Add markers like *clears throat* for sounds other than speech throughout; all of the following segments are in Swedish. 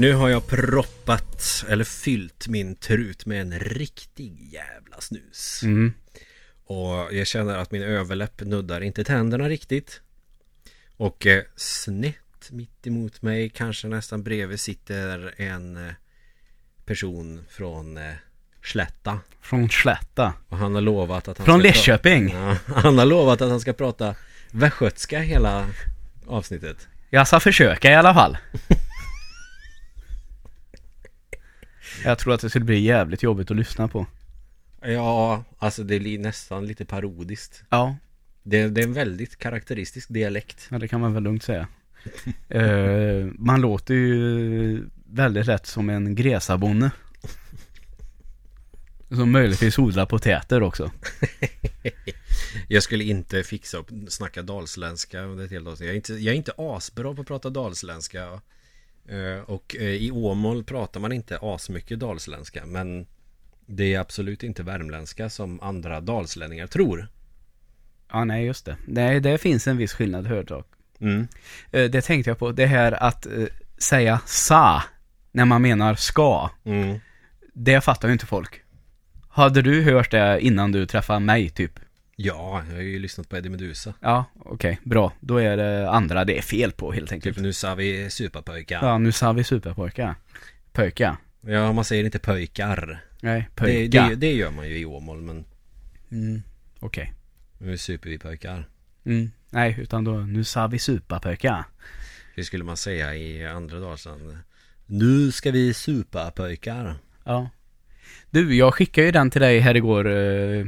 Nu har jag proppat, eller fyllt min trut med en riktig jävla snus. Mm. Och jag känner att min överläpp nuddar inte tänderna riktigt. Och eh, snett mitt emot mig, kanske nästan bredvid, sitter en eh, person från eh, Slätta. Från Slätta. Och han har lovat att han Från ska Lidköping. Ja, *laughs* han har lovat att han ska prata västgötska hela avsnittet. Jag ska försöka i alla fall. *laughs* Jag tror att det skulle bli jävligt jobbigt att lyssna på. Ja, alltså det blir nästan lite parodiskt. Ja, Det, det är en väldigt karaktäristisk dialekt. ja det kan man väl lugnt säga. *laughs* Eh, man låter ju väldigt lätt som en gresabonde. Som möjligtvis odlar potäter också. *laughs* Jag skulle inte fixa och snacka dalsländska under ett helt avsnitt. Jag är inte, jag är inte asbra på att prata dalsländska. Eh, Och eh, i Åmål pratar man inte asmycket dalsländska. Men det är absolut inte värmländska som andra dalslänningar tror. Ja, nej just det. Nej, det finns en viss skillnad hörd dock. Mm. Eh, Det tänkte jag på. Det här att säga sa när man menar ska. Mm. Det fattar ju inte folk. Hade du hört det innan du träffade mig typ? Ja, jag har ju lyssnat på Eddie Meduza. Ja, okej, bra. Då är det andra det är fel på helt enkelt. Typ nu sa vi superpöjkar. Ja, nu sa vi superpojkar. Pöjka. Ja, man säger inte pöjkar. Nej, Det, pöjka. det, det gör man ju i Åmål, men Mm, okej. nu super vi pöjkar. Mm, nej, utan då, nu sa vi superpöjka. Hur skulle man säga i andra Dalsland? Nu ska vi supa pöjkar. Ja. Du, jag skickade ju den till dig här igår eh,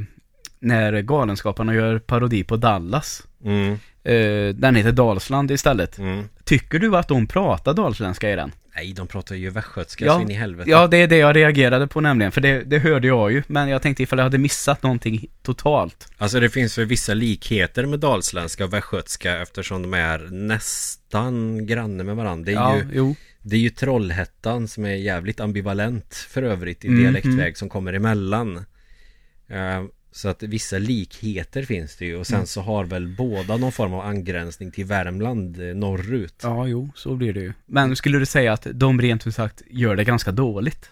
när Galenskaparna gör parodi på Dallas. Mm, Eh, den heter Dalsland istället. mm. Tycker du att de pratar dalsländska i den? Nej, de pratar ju västgötska Ja, så in i helvete. Ja, det är det jag reagerade på nämligen, för det, det hörde jag ju. Men jag tänkte ifall jag hade missat någonting totalt. Alltså det finns för vissa likheter med dalsländska och västgötska eftersom de är nästan granne med varandra. Det är, ja, ju, jo. det är ju Trollhättan som är jävligt ambivalent för övrigt i Mhm. dialektväg som kommer emellan. Eh, Så att vissa likheter finns det ju och sen Mm. så har väl båda någon form av angränsning till Värmland eh, norrut. Ja, jo, så blir det ju. Men skulle du säga att de rent ut sagt gör det ganska dåligt?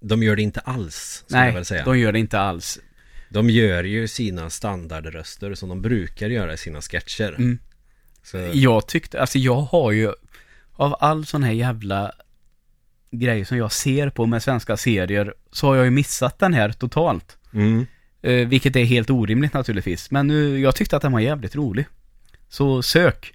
De gör det inte alls, jag Nej, väl säga. de gör det inte alls. De gör ju sina standardröster som de brukar göra i sina sketcher. Mm. Så, Jag tyckte, alltså jag har ju av all sån här jävla grej som jag ser på med svenska serier så har jag ju missat den här totalt. mm. Eh, vilket är helt orimligt naturligtvis. Men nu, jag tyckte att den var jävligt rolig. Så sök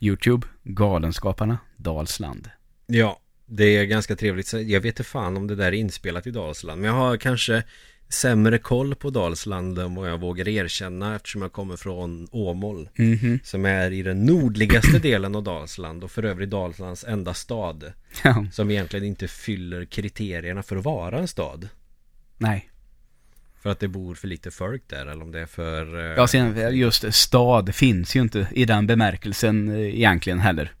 YouTube, Galenskaparna, Dalsland. Ja, det är ganska trevligt. Jag vet inte fan om det där är inspelat i Dalsland. Men jag har kanske sämre koll på Dalsland än vad jag vågar erkänna eftersom jag kommer från Åmål. Mhm. Som är i den nordligaste *clears throat* delen av Dalsland och för övrigt Dalslands enda stad. Ja, Som egentligen inte fyller kriterierna för att vara en stad. nej. För att det bor för lite folk där eller om det är för... eh, Ja, sen just stad finns ju inte i den bemärkelsen eh, egentligen heller.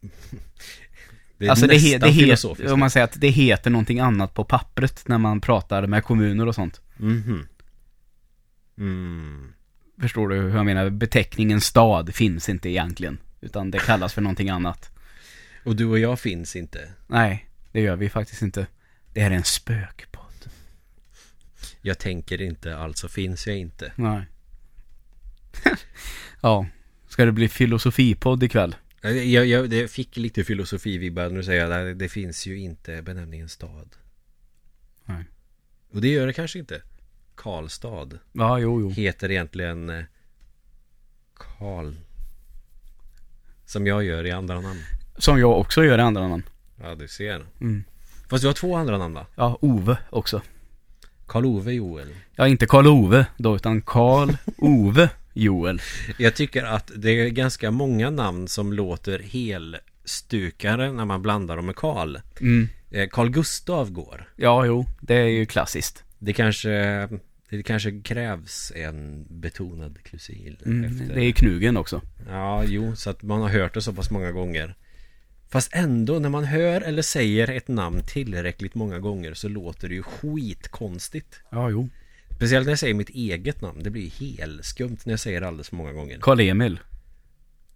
*laughs* det är alltså det, he, det heter, om man säger att det heter någonting annat på pappret när man pratar med kommuner och sånt. Mhm. Mm. Förstår du hur jag menar? Beteckningen stad finns inte egentligen. Utan det kallas för någonting annat. Och du och jag finns inte. Nej, det gör vi faktiskt inte. Det här är en spökpodd. Jag tänker inte, alltså finns jag inte. Nej. *laughs* ja. Ska det bli filosofipodd ikväll? Jag, jag, jag fick lite filosofivibbar när du säger att det, det finns ju inte benämningen stad. Nej. Och det gör det kanske inte. Karlstad Ja, jo, jo. heter egentligen eh, Karl. Som jag gör i andra namn. Som jag också gör i andra namn. Ja, du ser. Mm. Fast du har två andra namn va? Ja, Ove också. Karl-Ove Joel. Ja, inte Karl-Ove då, utan Karl-Ove Joel. *laughs* Jag tycker att det är ganska många namn som låter helstukare när man blandar dem med Karl. Mm. Eh, Carl Gustav går. Ja, jo, det är ju klassiskt. Det kanske, det kanske krävs en betonad klusil Mm. efter. Det är Knugen också. Ja, jo, så att man har hört det så pass många gånger. Fast ändå, när man hör eller säger ett namn tillräckligt många gånger så låter det ju skitkonstigt. Ja, jo. Speciellt när jag säger mitt eget namn. Det blir helskumt när jag säger det alldeles för många gånger. Karl-Emil.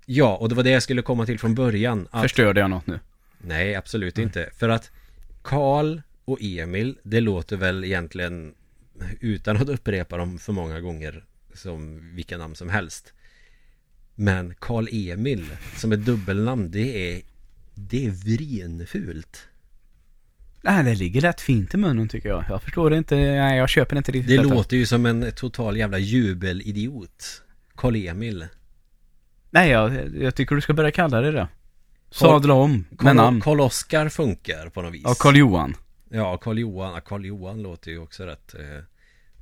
Ja, och det var det jag skulle komma till från början. Att, Förstörde jag något nu? Nej, absolut Mm. inte. För att Karl och Emil, det låter väl egentligen utan att upprepa dem för många gånger som vilka namn som helst. Men Karl Emil som ett dubbelnamn, det är det är vrenfult. Nej, det ligger rätt fint i munnen tycker jag. Jag förstår det inte. Nej, jag köper inte riktigt Det detta. låter ju som en total jävla jubelidiot. Karl Emil. Nej, jag, jag tycker du ska börja kalla det det. Sadla om med namn. Karl Oskar funkar på något vis. Ja, Karl Johan. Ja, Karl Johan. Ja, Karl Johan låter ju också rätt. eh,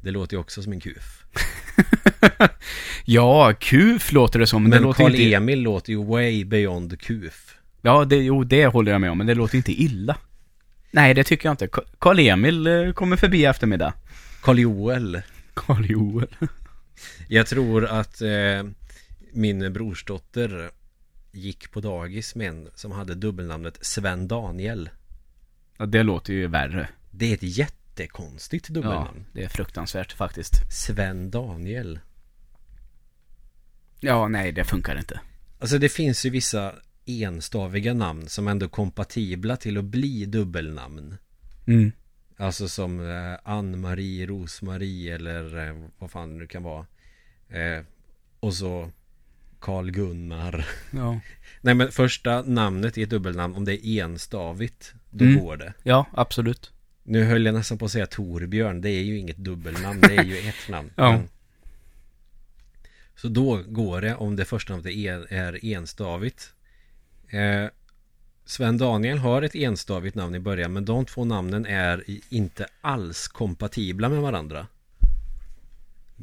Det låter ju också som en kuf. *laughs* Ja, kuf låter det som. Men, Men låter Karl inte... Emil låter ju way beyond kuf. Ja, det, jo, det håller jag med om. Men det låter inte illa. Nej, det tycker jag inte. Ka- Karl Emil eh, kommer förbi i eftermiddag. Karl Joel. Karl Joel. *laughs* Jag tror att eh, min brorsdotter gick på dagis med en som hade dubbelnamnet Sven Daniel. Ja, det låter ju värre. Det är ett jättekonstigt Ja, dubbelnamn. det är fruktansvärt faktiskt. Sven Daniel. Ja, nej, det funkar inte. Alltså det finns ju vissa enstaviga namn som ändå är kompatibla till att bli dubbelnamn. Mm. Alltså som eh, Ann-Marie, Rosmarie eller eh, vad fan det kan vara. Eh, och så Karl Gunnar. Ja. *laughs* Nej men första namnet i ett dubbelnamn, om det är enstavigt, då Mm. går det. ja, absolut. Nu höll jag nästan på att säga Torbjörn, det är ju inget dubbelnamn, det är ju ett namn. *laughs* Ja. Men- Så då går det om det första namnet är enstavigt. Eh, Sven Daniel har ett enstavigt namn i början, men de två namnen är inte alls kompatibla med varandra.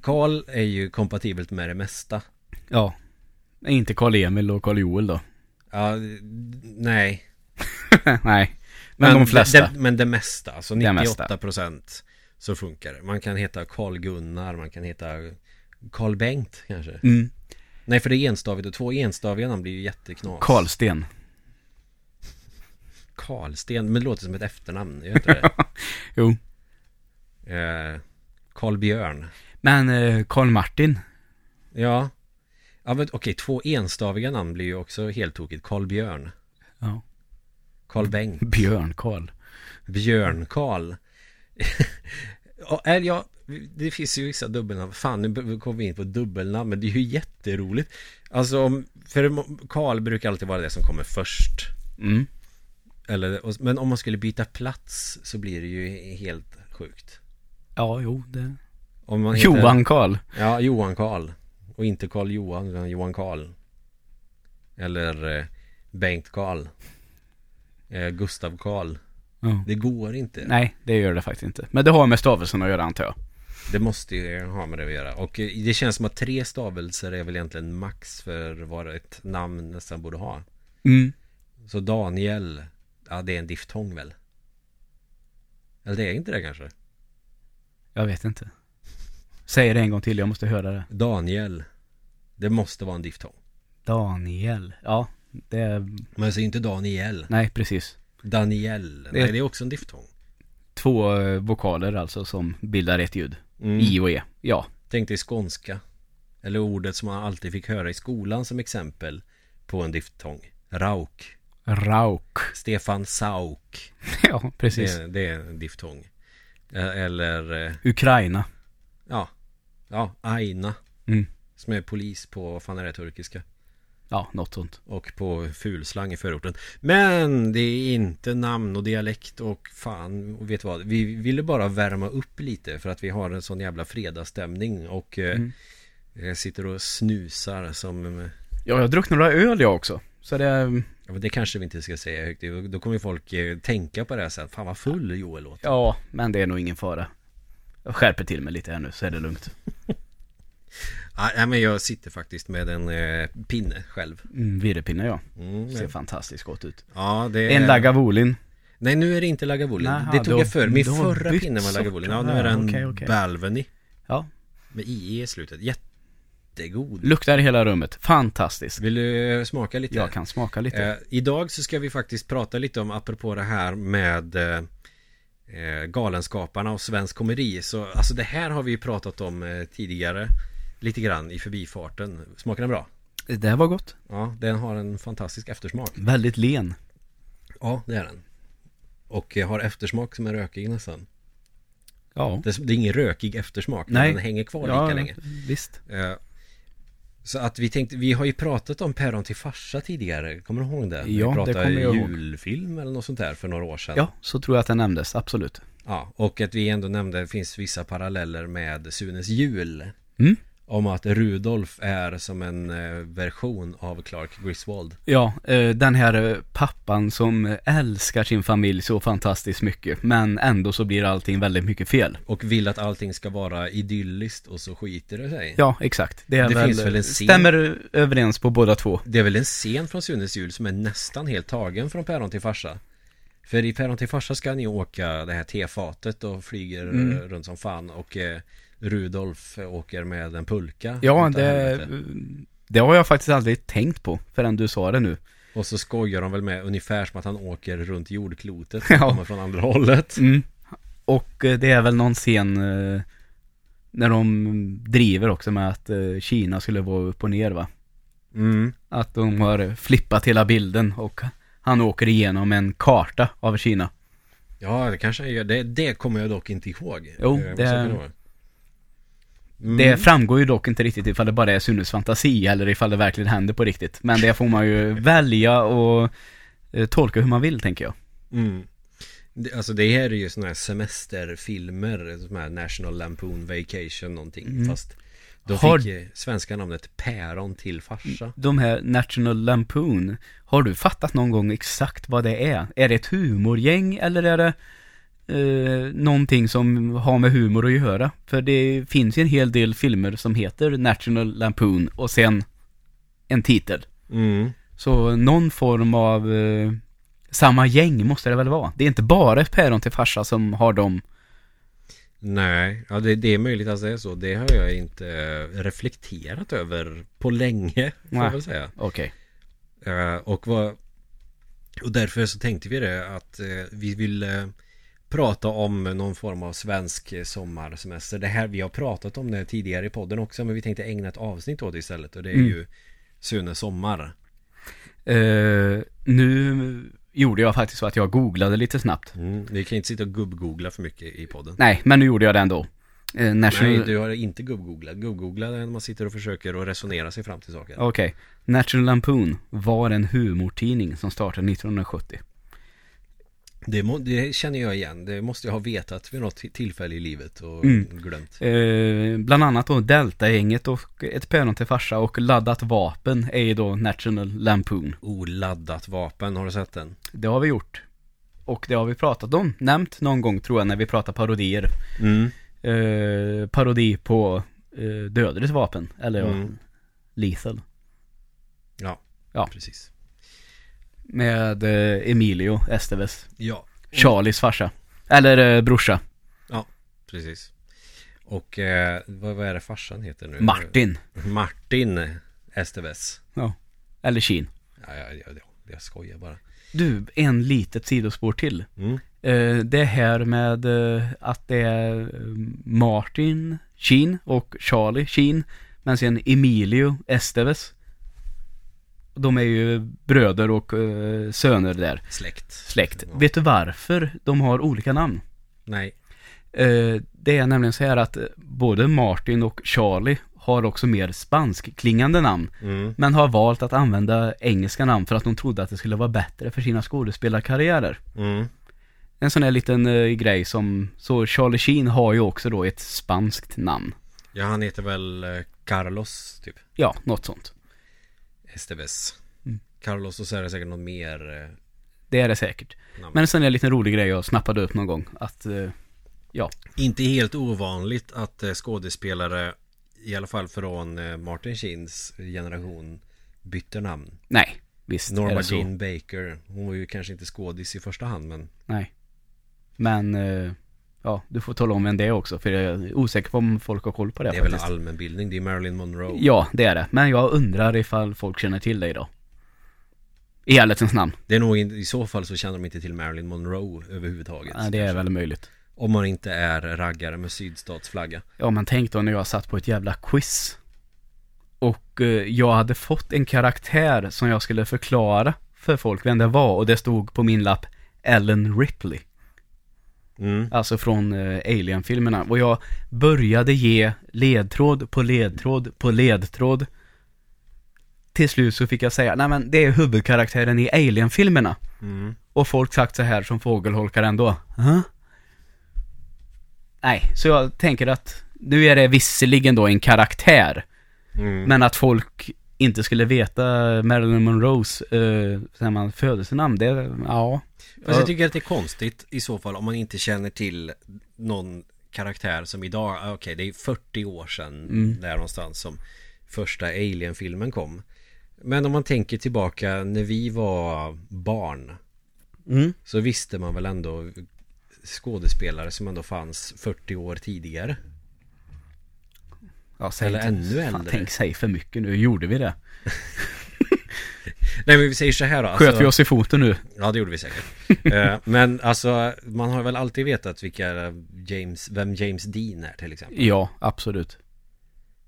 Karl är ju kompatibelt med det mesta. Ja. Inte Karl Emil och Karl Joel då. Ja, nej. *laughs* nej. Men, de flesta. Det, men det mesta, alltså Det mesta. 98% så funkar det. Man kan heta Karl Gunnar, man kan heta Karl Bengt kanske. Mm. Nej, för det är enstavigt och två enstaviga namn blir ju jätteknas. Karlsten. Karlsten, men det låter som ett efternamn, gör inte det? *laughs* Jo. eh, Karl Björn. Men eh, Karl Martin. Ja. Ja men okej, två enstaviga namn blir ju också helt tokigt. Karl Björn. Ja. Karl Bengt. Björn Karl. Björn Karl. *laughs* är jag, det finns ju vissa dubbelnamn. Fan, nu kommer vi in på dubbelnamn. Men det är ju jätteroligt. Alltså, för Karl brukar alltid vara det som kommer först. Mm. Eller, men om man skulle byta plats så blir det ju helt sjukt. Ja, jo, det... Om man heter, Johan Karl. Ja, Johan Karl. Och inte Karl Johan, utan Johan Karl. Eller eh, Bengt Karl. Eh, Gustav Karl. Ja. Det går inte. Nej, det gör det faktiskt inte. Men det har med stavelsen att göra antar jag. Det måste ju ha med det att göra. Och eh, det känns som att tre stavelser är väl egentligen max för vad ett namn nästan borde ha. Mm. Så Daniel, ja det är en diftong väl? Eller det är inte det kanske? Jag vet inte. Säg det en gång till, jag måste höra det. Daniel, det måste vara en diftong. Daniel. Ja, det är... Men säger inte Daniel. Nej, precis. Daniel, Det- nej det är också en diftong. Två eh, vokaler alltså som bildar ett ljud. Mm. I och E. Ja. Tänk dig skånska. Eller ordet som man alltid fick höra i skolan som exempel på en diftong. Rauk. Rauk. Stefan Sauk. *laughs* ja, precis. Det, det är en diftong. Eh, Eller, eh, Ukraina. ja. Ja, Aina. Mm. Som är polis på, vad fan är det, turkiska? Ja, något sånt. Och på fulslang i förorten. Men det är inte namn och dialekt och fan, och vet vad? Vi ville bara värma upp lite för att vi har en sån jävla fredagsstämning och eh, Mm. eh, sitter och snusar som... eh, Ja, jag druckit några öl jag också. Så det... Ja, men det kanske vi inte ska säga högt. Då kommer folk eh, tänka på det här sen. Fan vad full Joel låter. Ja, men det är nog ingen fara. Jag skärper till mig lite här nu så är det lugnt. *laughs* Ja, men jag sitter faktiskt med en eh, pinne själv. Mm, virrepinne ja. Mm, Ser fantastiskt gott ut. ja, det är... En Lagavulin. Nej, nu är det inte Lagavulin. Naha, det tog då- jag för. Min förra pinne var Lagavulin. Ja, nu är den Okej, okej. Balvenie. Ja. Med IE i slutet. Jättegod. Luktar i hela rummet. Fantastiskt. Vill du eh, smaka lite? Jag kan smaka lite. Eh, idag så ska vi faktiskt prata lite om, apropå det här med eh, eh, Galenskaparna och svensk komedi. Så alltså det här har vi ju pratat om eh, tidigare. Lite grann i förbifarten. Smakar den bra? Det här var gott. Ja, den har en fantastisk eftersmak. Väldigt len. Ja, det är den. Och har eftersmak som är rökig nästan. Ja. Det är, ingen rökig eftersmak, Nej. den hänger kvar ja, lika länge. visst. Eh, Så att vi tänkte, vi har ju pratat om Päron till farsa tidigare, kommer du ihåg det? Ja, vi det kommer jag ihåg. julfilm eller något sånt där för några år sedan. Ja, så tror jag att det nämndes, absolut. Ja, och att vi ändå nämnde, det finns vissa paralleller med Sunes jul. Mm. Om att Rudolf är som en eh, version av Clark Griswold. Ja, eh, den här eh, pappan som älskar sin familj så fantastiskt mycket. Men ändå så blir allting väldigt mycket fel. Och vill att allting ska vara idylliskt och så skiter det sig. Ja, exakt. Det, är Det väl, finns väl en scen- stämmer överens på båda två. Det är väl en scen från Sunes jul som är nästan helt tagen från Päron till farsa. För i Päron till farsa ska ni åka det här tefatet och flyger Mm. runt som fan och Rudolf åker med en pulka. Ja, det, det har jag faktiskt aldrig tänkt på förrän du sa det nu. Och så skojar de väl med ungefär som att han åker runt jordklotet *laughs* Ja. och kommer från andra hållet. Mm. Och eh, det är väl någon scen eh, när de driver också med att eh, Kina skulle vara upp och ner va? Mm. Att de har flippat hela bilden och han åker igenom en karta av Kina. Ja, det kanske han gör. Det, det kommer jag dock inte ihåg. Jo, det- vara. Mm. Det framgår ju dock inte riktigt ifall det bara är Sunes fantasi eller ifall det verkligen händer på riktigt. Men det får man ju *laughs* välja och eh, tolka hur man vill tänker jag. Mm. Det, alltså det här är ju sådana här semesterfilmer Som här National Lampoon Vacation någonting Mm. Fast de Har- fick svenska namnet Päron till farsa De här National Lampoon, har du fattat någon gång exakt vad det är? Är det ett humorgäng eller är det eh, någonting som har med humor att göra? För det finns ju en hel del filmer som heter National Lampoon och sen en titel. mm. Så någon form av eh, samma gäng måste det väl vara? Det är inte bara ett päron till farsa som har dem. Nej, ja det, det är möjligt att det är så Det har jag inte eh, reflekterat över på länge Får jag väl säga Okej. Eh, Och vad Och därför så tänkte vi det att eh, vi vill eh, Prata om någon form av svensk sommarsemester Det här, vi har pratat om det tidigare i podden också Men vi tänkte ägna ett avsnitt åt det istället Och det är Mm. ju Sune sommar Eh, nu gjorde jag faktiskt så att jag googlade lite snabbt. mm. Vi kan inte sitta och gubb-googla för mycket i podden Nej, men nu gjorde jag det ändå. Eh, National... Nej, du har inte gubb-googlat Gubb-googla är när man sitter och försöker att resonera sig fram till saker Okej. National Lampoon var en humortidning som startade 1970. Det, må, det känner jag igen Det måste jag ha vetat vid något ti- tillfälle i livet och Mm. glömt Eh, bland annat då Delta-gänget och ett päron till farsa och laddat vapen är ju då National Lampoon. Oladdat vapen, har du sett den? Det har vi gjort. Och det har vi pratat om, nämnt någon gång tror jag när vi pratar parodier. Mm. Eh, parodi på eh, dödligt vapen, eller Mm. lethal. Ja, Ja. precis Med eh, Emilio Esteves, Ja, Charlies farsa. Eller eh, brorsa, precis Och eh, vad, vad är det farsan heter nu? Martin. Martin Esteves Eller Keen. Ja, ja, ja, ja jag skojar bara Du, en litet sidospår till. mm. Eh, det här med eh, att det är eh, Martin Sheen och Charlie Sheen. Men sen Emilio Esteves. De är ju bröder och eh, söner där. Släkt Släkt. Ja. Vet du varför de har olika namn? Nej Eh, det är nämligen så här att eh, både Martin och Charlie har också mer spanskklingande namn. mm. Men har valt att använda engelska namn för att de trodde att det skulle vara bättre för sina skådespelarkarriärer. Mm. En sån här liten eh, grej som, så Charlie Sheen har ju också då ett spanskt namn. Ja, han heter väl eh, Carlos typ Ja, något sånt. Esteves Mm. Carlos och så är det säkert något mer eh, Det är det säkert. namn. Men en sån här liten rolig grej jag snappade upp någon gång. Att, eh, Inte helt ovanligt att eh, skådespelare I alla fall från Martin Sheens generation Bytte namn nej, visst är Norma det. Jean Baker Hon var ju kanske inte skådis i första hand men Nej. Men, ja, du får tala om vem det är också. För jag är osäker på om folk har koll på det, Det är väl faktiskt. allmänbildning Det är Marilyn Monroe Ja, det är det. Men jag undrar ifall folk känner till det idag. I ärlighetens namn. Det är nog in, i så fall så känner de inte till Marilyn Monroe överhuvudtaget Ja, det är väl möjligt. Om man inte är raggare med sydstatsflagga Ja, men tänk då när jag satt på ett jävla quiz. Och eh, jag hade fått en karaktär som jag skulle förklara för folk vem det var och det stod på min lapp Ellen Ripley. Mm. Alltså från eh, Alien-filmerna. Och jag började ge ledtråd på ledtråd på ledtråd. Till slut så fick jag säga, nej men det är huvudkaraktären i Alien-filmerna. Mm. Och folk sagt så här som fågelholkar ändå. Huh? Nej, så jag tänker att nu är det visserligen då en karaktär. Mm. Men att folk inte skulle veta Marilyn Monroes eh, man, födelsenamn, det, ja. Fast jag tycker att det är konstigt i så fall om man inte känner till någon karaktär som idag, ah, okej det är 40 år sedan Mm. där någonstans som första Alien-filmen kom. Men om man tänker tillbaka när vi var barn Mm. så visste man väl ändå skådespelare som ändå fanns 40 år tidigare. Ja, säg Eller ännu fan, äldre. Tänk, säg för mycket nu, gjorde vi det? Nej men vi säger så här då. Sköt vi oss i foten nu? Ja det gjorde vi säkert. *laughs* Eh, men alltså man har väl alltid vetat vilka James, vem James Dean är till exempel. Ja, absolut.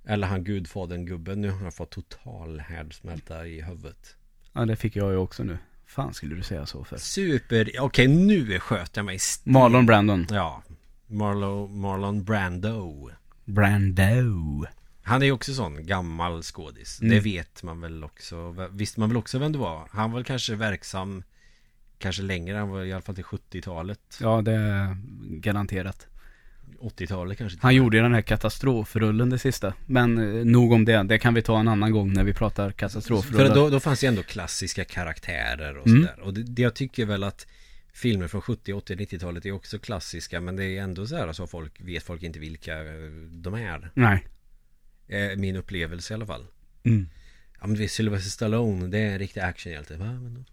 Eller han gudfadern-gubben. Nu har jag fått total härdsmälta i huvudet. Ja, det fick jag ju också nu. Fan skulle du säga så för? Super, okej nu sköt jag mig. Marlon Brandon. Ja. Marlo, Marlon Brando. Brando. Han är ju också sån gammal skådis. Mm. Det vet man väl också. Visste man väl också vem det var? Han var kanske verksam Kanske längre, han var i alla fall till 70-talet Ja, det är garanterat. 80-talet kanske Han gjorde ju den här katastrofrullen det sista. Men eh, nog om det. Det kan vi ta en annan gång när vi pratar katastrofrullar. För då, då fanns det ändå klassiska karaktärer och Mm. sådär Och det, det jag tycker väl att Filmer från 70, 80, 90-talet är också klassiska Men det är ändå så här så folk vet folk inte vilka eh, de är Nej. eh, Min upplevelse i alla fall Mm. Ja men det är Sylvester Stallone, det är en riktig actionhjälte Va? Men,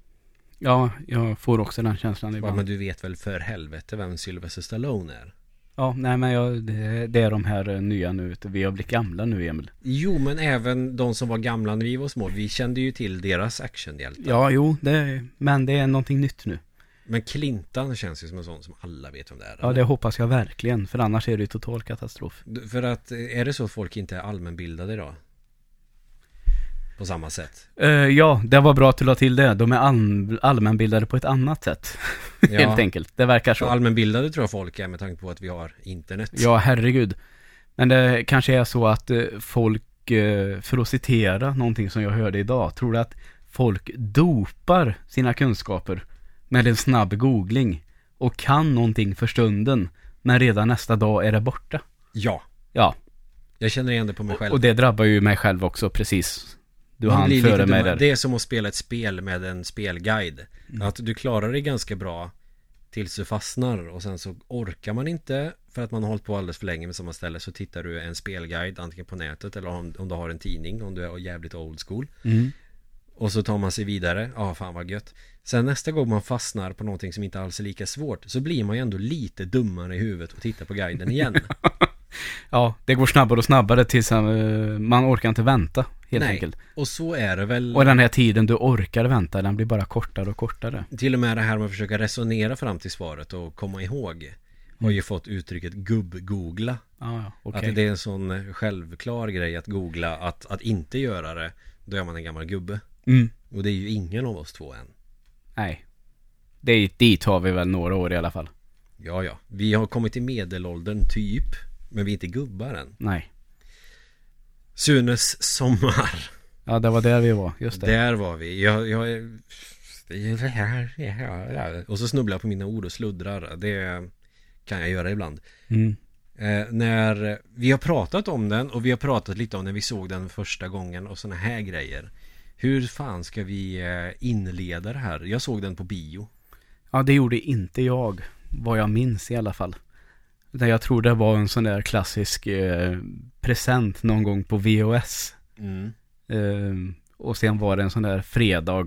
Ja, jag får också den känslan ja, ibland. men du vet väl för helvete vem Sylvester Stallone är? Ja, nej men jag, det, det är de här eh, nya nu. Vi har blivit gamla nu, Emil. Jo men även de som var gamla när vi var små Vi kände ju till deras actionhjältar Ja, jo, det, men det är någonting nytt nu. Men Clintan känns ju som en sån som alla vet om det är Ja, det hoppas jag verkligen. För annars är det ju total katastrof. För att eh, är det så att folk inte är allmänbildade då? På samma sätt Eh, ja, det var bra att du la till det. De är all, allmänbildade på ett annat sätt. *laughs* Helt enkelt. Det verkar Så allmänbildade tror jag folk är med tanke på att vi har internet Ja, herregud. Men det kanske är så att eh, folk, för att citera någonting som jag hörde idag, tror du att folk dopar sina kunskaper med en snabb googling och kan någonting för stunden, men redan nästa dag är det borta? Ja Ja, Jag känner igen det på mig själv och det drabbar ju mig själv också, precis. Du Man hann före mig där. Det är som att spela ett spel med en spelguide Mm. Att du klarar det ganska bra Tills du fastnar och sen så orkar man inte För att man har hållit på alldeles för länge med samma ställe Så tittar du en spelguide antingen på nätet eller om, om du har en tidning Om du är jävligt old school Mm. Och så tar man sig vidare, ja fan vad gött Sen nästa gång man fastnar på någonting som inte alls är lika svårt Så blir man ju ändå lite dummare i huvudet och tittar på guiden igen *laughs* Ja, det går snabbare och snabbare tills eh, man orkar inte vänta, helt Nej. enkelt. Och så är det väl Och den här tiden du orkar vänta, den blir bara kortare och kortare. Till och med det här med att försöka resonera fram till svaret och komma ihåg Har ju fått uttrycket gubb-googla Ja, ja, okej. Att det är en sån självklar grej att googla att, att inte göra det Då är man en gammal gubbe Mm. Och det är ju ingen av oss två än Nej. Det, dit har vi väl några år i alla fall. Ja ja, vi har kommit till medelåldern typ Men vi är inte gubbar än Nej. Sunes sommar Ja, det var där vi var, just det. Där var vi Jag, jag är... Och så snubblar jag på mina ord och sluddrar Det kan jag göra ibland Mm. Eh, när vi har pratat om den och vi har pratat lite om när vi såg den första gången och såna här grejer. Hur fan ska vi eh, inleda det här? Jag såg den på bio. Ja, det gjorde inte jag. Vad jag minns i alla fall. Jag tror det var en sån där klassisk eh, present någon gång på VHS. Mm. Eh, och sen var det en sån där fredag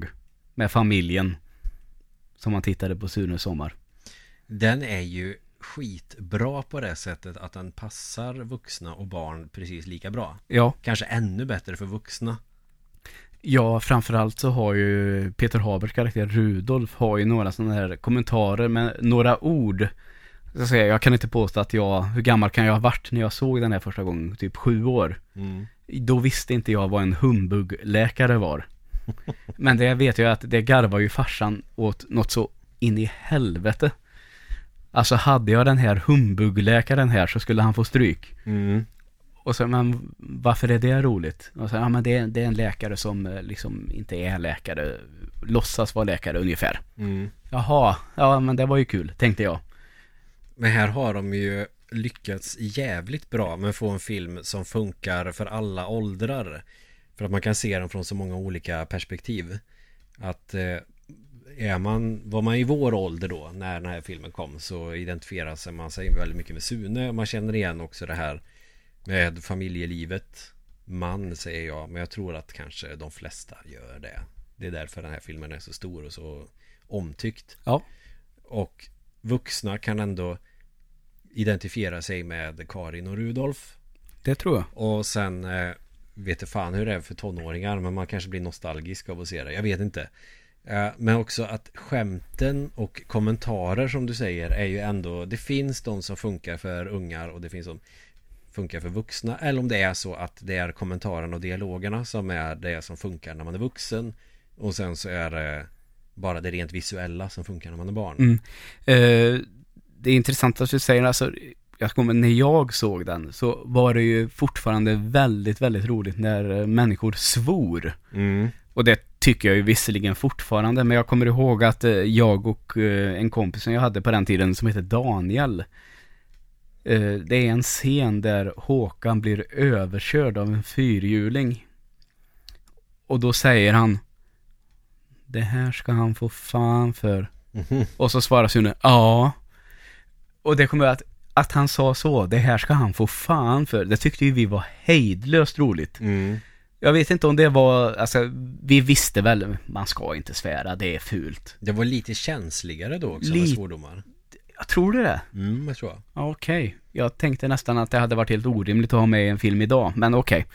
med familjen. Som man tittade på Sunes sommar. Den är ju skitbra på det sättet att den passar vuxna och barn precis lika bra. Ja, Kanske ännu bättre för vuxna. Ja, framförallt så har ju Peter Habers karaktär Rudolf har ju några sådana här kommentarer med några ord. Jag, säga, jag kan inte påstå att jag, hur gammal kan jag ha varit när jag såg den här första gången? Typ sju år. Mm. Då visste inte jag vad en humbugläkare var. *laughs* Men det vet jag att det garvar ju farsan åt något så in i helvete. Alltså hade jag den här humbugläkaren här så skulle han få stryk. Mm. Och så, men varför är det roligt? Och så, ja men det är, det är en läkare som eh, liksom inte är läkare, låtsas vara läkare ungefär. Mm. Jaha, ja men det var ju kul, tänkte jag. Men här har de ju lyckats jävligt bra med att få en film som funkar för alla åldrar. För att man kan se den från så många olika perspektiv. Att eh, är man, var man i vår ålder då när den här filmen kom så identifierar man sig väldigt mycket med Sune. Man känner igen också det här med familjelivet. Man säger jag, men jag tror att kanske de flesta gör det. Det är därför den här filmen är så stor och så omtyckt. Ja. Och vuxna kan ändå identifiera sig med Karin och Rudolf. Det tror jag. Och sen eh, vet jag fan hur det är för tonåringar men man kanske blir nostalgisk av att se det. Jag vet inte. Eh, men också att skämten och kommentarer som du säger är ju ändå Det finns de som funkar för ungar och det finns som funkar för vuxna. Eller om det är så att det är kommentarerna och dialogerna som är det som funkar när man är vuxen. Och sen så är det bara det rent visuella som funkar när man är barn. Mm. Eh, det är intressant att du säger, alltså, jag kommer, när jag såg den så var det ju fortfarande väldigt, väldigt roligt när människor svor. Mm. Och det tycker jag ju visserligen fortfarande, men jag kommer ihåg att eh, jag och eh, en kompis som jag hade på den tiden som heter Daniel, det är en scen där Håkan blir överkörd av en fyrhjuling. Och då säger han, det här ska han få fan för. Mhm. Och så svarar Sune, ja. Och det kommer att, att han sa så, det här ska han få fan för. Det tyckte ju vi var hejdlöst roligt. Mm. Jag vet inte om det var, alltså vi visste väl, man ska inte svära, det är fult. Det var lite känsligare då också med Lite. svordomar. Jag tror du det? Mm, jag tror jag. Ja, Okej. Jag tänkte nästan att det hade varit helt orimligt att ha med i en film idag, men okej.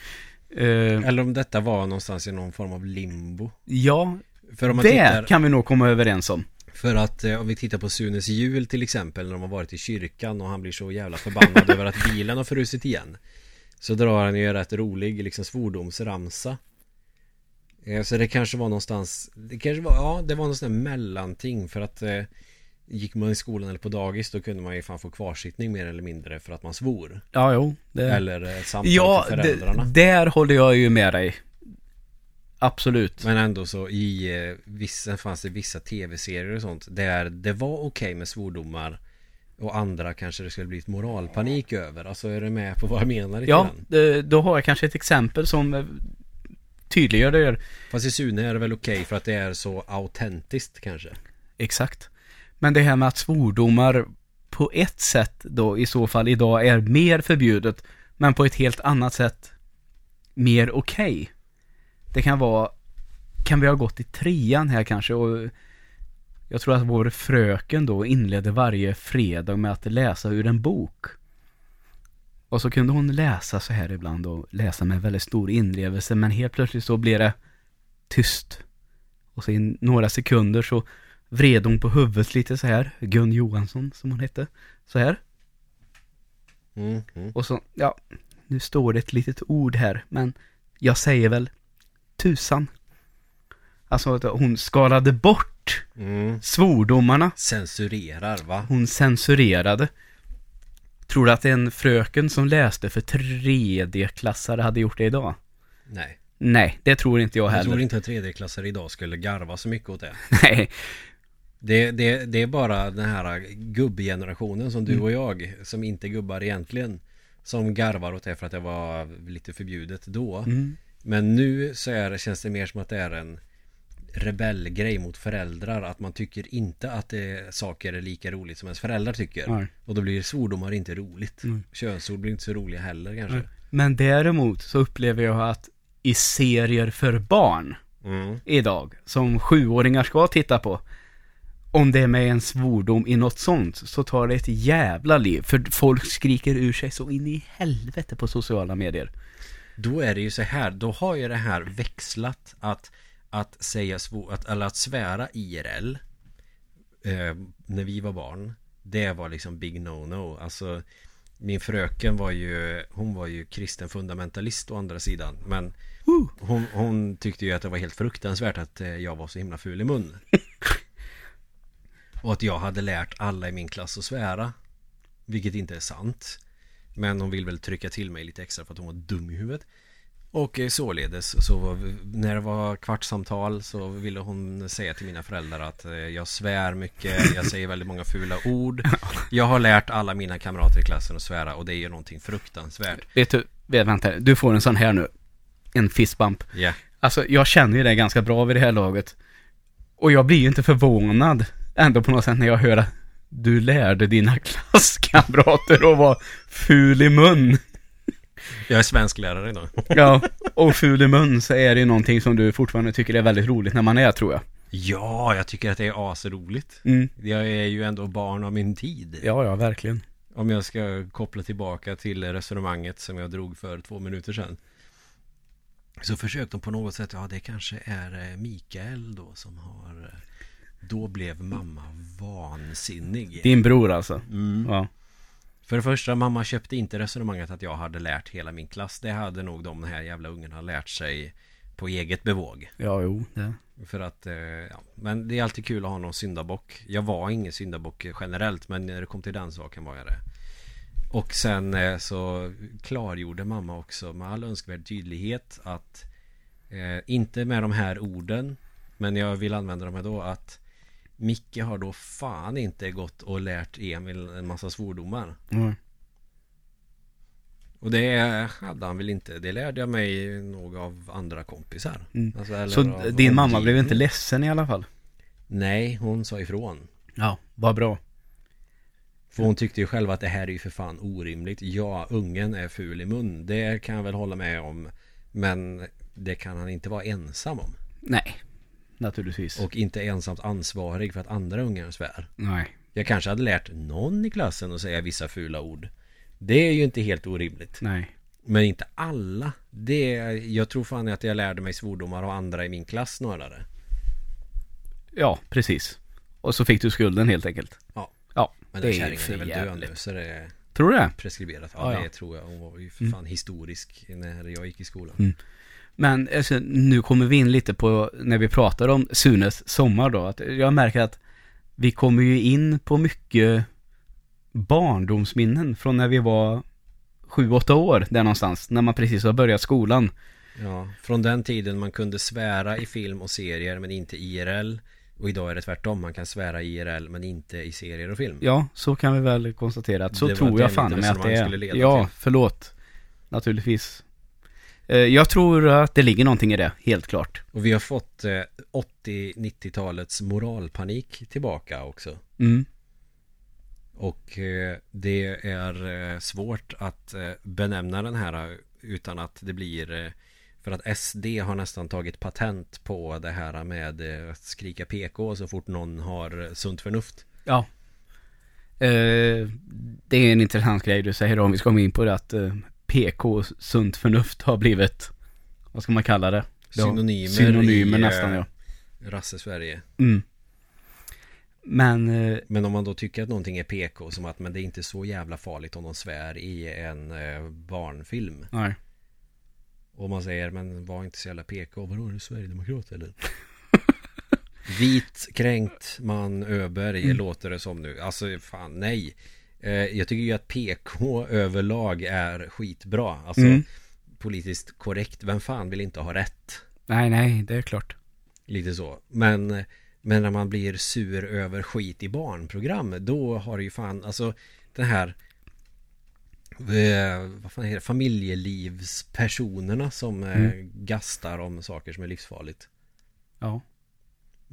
Eh, Eller om detta var någonstans i någon form av limbo. ja, För om man det tittar, kan vi nog komma överens om. för att eh, om vi tittar på Sunes jul till exempel när de har varit i kyrkan och han blir så jävla förbannad *laughs* över att bilen har frusit igen. Så drar han ju en rätt rolig liksom svordomsramsa. Eh, Så det kanske var någonstans, det kanske var, ja det var någon sån där mellanting för att eh, Gick man i skolan eller på dagis då kunde man ju fan få kvarsittning mer eller mindre för att man svor. Ja, jo. Det... Eller ett samtal ja, till det, föräldrarna. där håller jag ju med dig. Absolut. Men ändå så i eh, vissa fanns det vissa tv-serier och sånt där det var okej med svordomar och andra kanske det skulle bli ett moralpanik över. Alltså är du med på vad jag menar Ja, då har jag kanske ett exempel som eh, tydliggör det. Fast i Sune är det väl okej för att det är så autentiskt kanske. Exakt. Men det här med att svordomar på ett sätt då i så fall idag är mer förbjudet, men på ett helt annat sätt mer okej. Det kan vara, kan vi ha gått i trean här kanske och jag tror att vår fröken då inledde varje fredag med att läsa ur en bok. Och så kunde hon läsa så här ibland och läsa med väldigt stor inlevelse, men helt plötsligt så blev det tyst. Och så i några sekunder så vred hon på huvudet lite så här, Gun Johansson som hon hette, så här. Mm, mm. Och så, ja, nu står det ett litet ord här, men jag säger väl tusan. Alltså att hon skalade bort Mm. svordomarna. Censurerar va? Hon censurerade. Tror du att en fröken som läste för 3D-klassare hade gjort det idag? Nej. Nej, det tror inte jag Jag heller. tror inte att 3D-klassare idag skulle garva så mycket åt det. *laughs* Nej, Det, det, det är bara den här gubbgenerationen som du och jag Som inte gubbar egentligen Som garvar åt det för att det var lite förbjudet då mm. Men nu så är känns det mer som att det är en Rebellgrej mot föräldrar Att man tycker inte att det, saker är lika roligt som ens föräldrar tycker Nej. Och då blir svordomar inte roligt Mm. Könsord blir inte så roliga heller kanske Men däremot så upplever jag att i serier för barn mm. idag, som sjuåringar ska titta på, om det är med en svordom i något sånt, så tar det ett jävla liv. För folk skriker ur sig så in i helvete på sociala medier. Då är det ju så här, då har ju det här växlat att Att säga svor, att, eller att svära IRL eh, När vi var barn Det var liksom big no-no Alltså Min fröken var ju Hon var ju kristen fundamentalist å andra sidan Men hon, hon tyckte ju att det var helt fruktansvärt att eh, jag var så himla ful i mun Och att jag hade lärt alla i min klass att svära. Vilket inte är sant. Men hon vill väl trycka till mig lite extra för att hon var dum i huvudet. Och eh, således så när det var kvartssamtal så ville hon säga till mina föräldrar att eh, jag svär mycket, jag säger väldigt många fula ord. Jag har lärt alla mina kamrater i klassen att svära och det är ju någonting fruktansvärt. Vet du, vänta, du får en sån här nu. En fistbump. Ja, Alltså, jag känner ju det ganska bra vid det här laget. Och jag blir ju inte förvånad ändå på något sätt när jag hör att du lärde dina *laughs* klasskamrater att vara ful i mun. jag är svensklärare idag *laughs* Ja, och ful i mun så är det ju någonting som du fortfarande tycker är väldigt roligt när man är, tror jag. Ja, jag tycker att det är asroligt Mm. Jag är ju ändå barn av min tid Ja, ja, verkligen. Om jag ska koppla tillbaka till resonemanget som jag drog för två minuter sedan Så försökte de på något sätt, ja det kanske är eh, Mikael då som har eh, Då blev mamma vansinnig Din bror alltså. mm. Ja. För det första, mamma köpte inte resonemanget att jag hade lärt hela min klass Det hade nog de här jävla ungarna lärt sig på eget bevåg Ja, jo. Det. För att, eh, ja, men det är alltid kul att ha någon syndabock Jag var ingen syndabock generellt men när det kom till den saken var jag det Och sen eh, så klargjorde mamma också med all önskvärd tydlighet att eh, Inte med de här orden Men jag vill använda dem då att Micke har då fan inte gått och lärt Emil en massa svordomar Mm. Och det hade han väl inte Det lärde jag mig nog av andra kompisar Mm. Alltså, Så din mamma blev inte ledsen i alla fall? Nej, hon sa ifrån. Ja, vad bra. För hon tyckte ju själv att det här är ju för fan orimligt. Ja, ungen är ful i mun. Det kan jag väl hålla med om. Men det kan han inte vara ensam om. Nej, naturligtvis. Och inte ensamt ansvarig för att andra ungar svär. Nej. Jag kanske hade lärt någon i klassen att säga vissa fula ord. Det är ju inte helt orimligt. Nej. Men inte alla. Det, jag tror fan att jag lärde mig svordomar av andra i min klass snarare. Ja, precis. Och så fick du skulden helt enkelt. Ja. Ja, Men det den är ju kärringen är väl död nu så det är Tror du det? preskriberat. Ja, Ja, ja. det tror jag. Hon var ju för fan historisk när jag gick i skolan. Mm. Men alltså, nu kommer vi in lite på, när vi pratar om Sunes sommar då, att jag märker att vi kommer ju in på mycket barndomsminnen från när vi var sju, åtta år där någonstans, när man precis har börjat skolan. Ja, från den tiden man kunde svära i film och serier men inte IRL. Och idag är det tvärtom, man kan svära i IRL men inte i serier och film. Ja, så kan vi väl konstatera att så Det tror jag fan med att det är. Ja, till. förlåt. Naturligtvis. Eh, Jag tror att det ligger någonting i det, helt klart. Och vi har fått eh, 80-90-talets moralpanik tillbaka också. Mm. Och eh, det är eh, svårt att eh, benämna den här eh, utan att det blir eh, för att SD har nästan tagit patent på det här med eh, att skrika PK så fort någon har eh, sunt förnuft. Ja. Eh, det är en intressant grej du säger om vi ska komma in på det att eh, PK, sunt förnuft, har blivit, vad ska man kalla det? Synonymer, Synonymer i, nästan eh, ja. Rasse-Sverige. Mm. Men, eh, Men om man då tycker att någonting är PK som att men det är inte så jävla farligt om de svär i en eh, barnfilm. nej. Och man säger men var inte så jävla PK. Vadå är du Sverigedemokrat eller? *laughs* Vit, kränkt, man, Öberg Mm. låter det som nu. Alltså fan nej. Eh, jag tycker ju att PK överlag är skitbra. Alltså Mm. politiskt korrekt. Vem fan vill inte ha rätt? Nej, nej, det är klart. Lite så. Men, men när man blir sur över skit i barnprogram, då har det ju fan, alltså den här eh, vad fan heter det? familjelivspersonerna som eh, Mm. gastar om saker som är livsfarligt. Ja.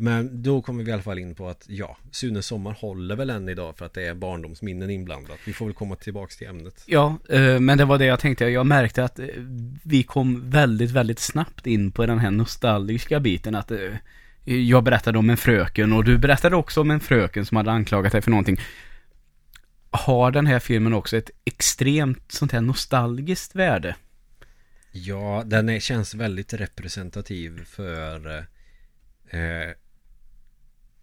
Men då kommer vi i alla fall in på att ja, Sunes sommar håller väl än idag för att det är barndomsminnen inblandat. Vi får väl komma tillbaks till ämnet. Ja, eh, men det var det jag tänkte. Jag märkte att eh, vi kom väldigt, väldigt snabbt in på den här nostalgiska biten. Att eh, jag berättade om en fröken och du berättade också om en fröken som hade anklagat dig för någonting. Har den här filmen också ett extremt sånt här nostalgiskt värde? Ja, den är, känns väldigt representativ för eh,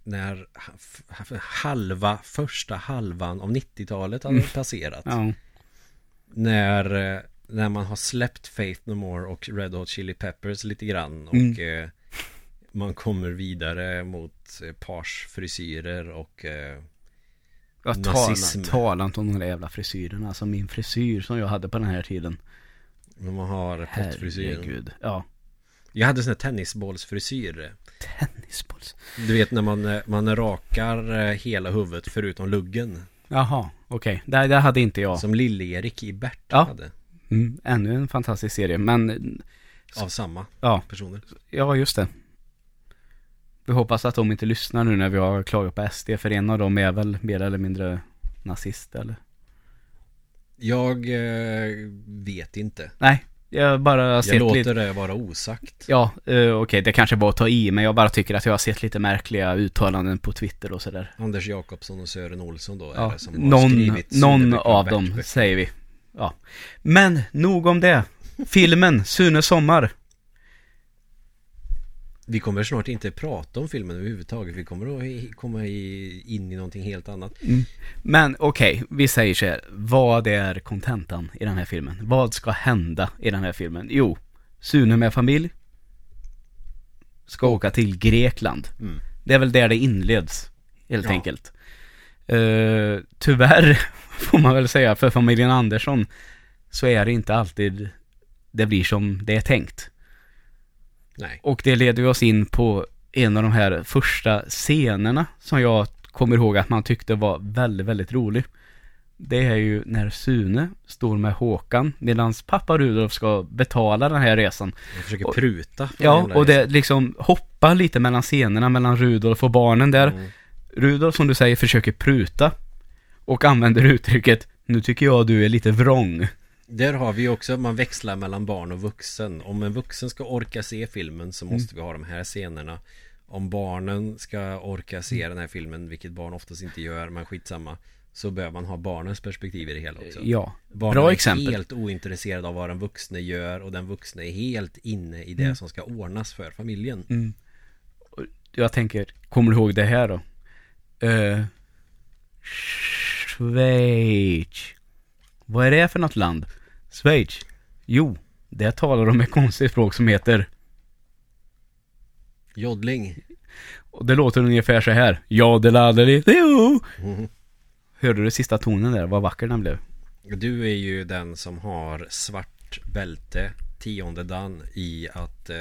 när halva, första halvan av 90-talet hade Mm. passerat. Ja. När, eh, när man har släppt Faith No More och Red Hot Chili Peppers lite grann och Mm. eh, man kommer vidare mot eh, parsfrisyrer och eh, Ja, Nazism. tala, tala inte om de där jävla frisyrerna. Alltså min frisyr som jag hade på den här tiden. men man har pottfrisyr. Herregud. Ja. Jag hade sån här tennisbollsfrisyr. Tennisbolls. Du vet när man, eh, man rakar eh, hela huvudet förutom luggen. Jaha, okej. Det, det hade inte jag. Som Lill-Erik i Bert Ja. hade. Mm, ännu en fantastisk serie. Men, Av samma ja, personer. ja just det. Vi hoppas att de inte lyssnar nu när vi har klagat på SD. För en av dem är väl mer eller mindre nazist eller? Jag eh, vet inte. Nej, jag har bara Jag sett låter lite. det vara osagt. Ja, uh, okej, det kanske var att ta i, men jag bara tycker att jag har sett lite märkliga uttalanden på Twitter och sådär. Anders Jakobsson och Sören Olsson då är Ja, det som har någon, skrivit någon av dem säger vi. Ja. Men nog om det. Filmen, Sune Sommar. Vi kommer snart inte prata om filmen överhuvudtaget. Vi kommer att komma in i någonting helt annat. Men okej, vi säger så här. Vad är kontentan i den här filmen? Vad ska hända i den här filmen? Jo, Sune med familj ska åka till Grekland. Mm. Det är väl där det inleds, helt Ja. enkelt. Uh, tyvärr, *laughs* får man väl säga, för familjen Andersson så är det inte alltid det blir som det är tänkt. Nej. Och det leder oss in på en av de här första scenerna som jag kommer ihåg att man tyckte var väldigt, väldigt rolig. Det är ju när Sune står med Håkan medan pappa Rudolf ska betala den här resan. Jag försöker pruta. Ja, och det liksom hoppar lite mellan scenerna mellan Rudolf och barnen där. Mm. Rudolf som du säger försöker pruta och använder uttrycket Nu tycker jag du är lite vrång. Där har vi också, man växlar mellan barn och vuxen. Om en vuxen ska orka se filmen så måste vi ha de här scenerna. Om barnen ska orka se den här filmen, vilket barn oftast inte gör, men skitsamma. Så behöver man ha barnens perspektiv i det hela också. Ja, Barnen bra är exempel. helt ointresserade av vad den vuxne gör och den vuxne är helt inne i det Mm. som ska ordnas för familjen. Mm. Jag tänker, kommer du ihåg det här då? Uh, Schweiz. Vad är det för något land? Schweiz? Jo, det talar de ett konstigt språk som heter Joddling. Och det låter ungefär så här. Ja, det laddade jo. Mhm. Hörde du sista tonen där? Vad vacker den blev. Du är ju den som har svart bälte, tionde dan i att eh,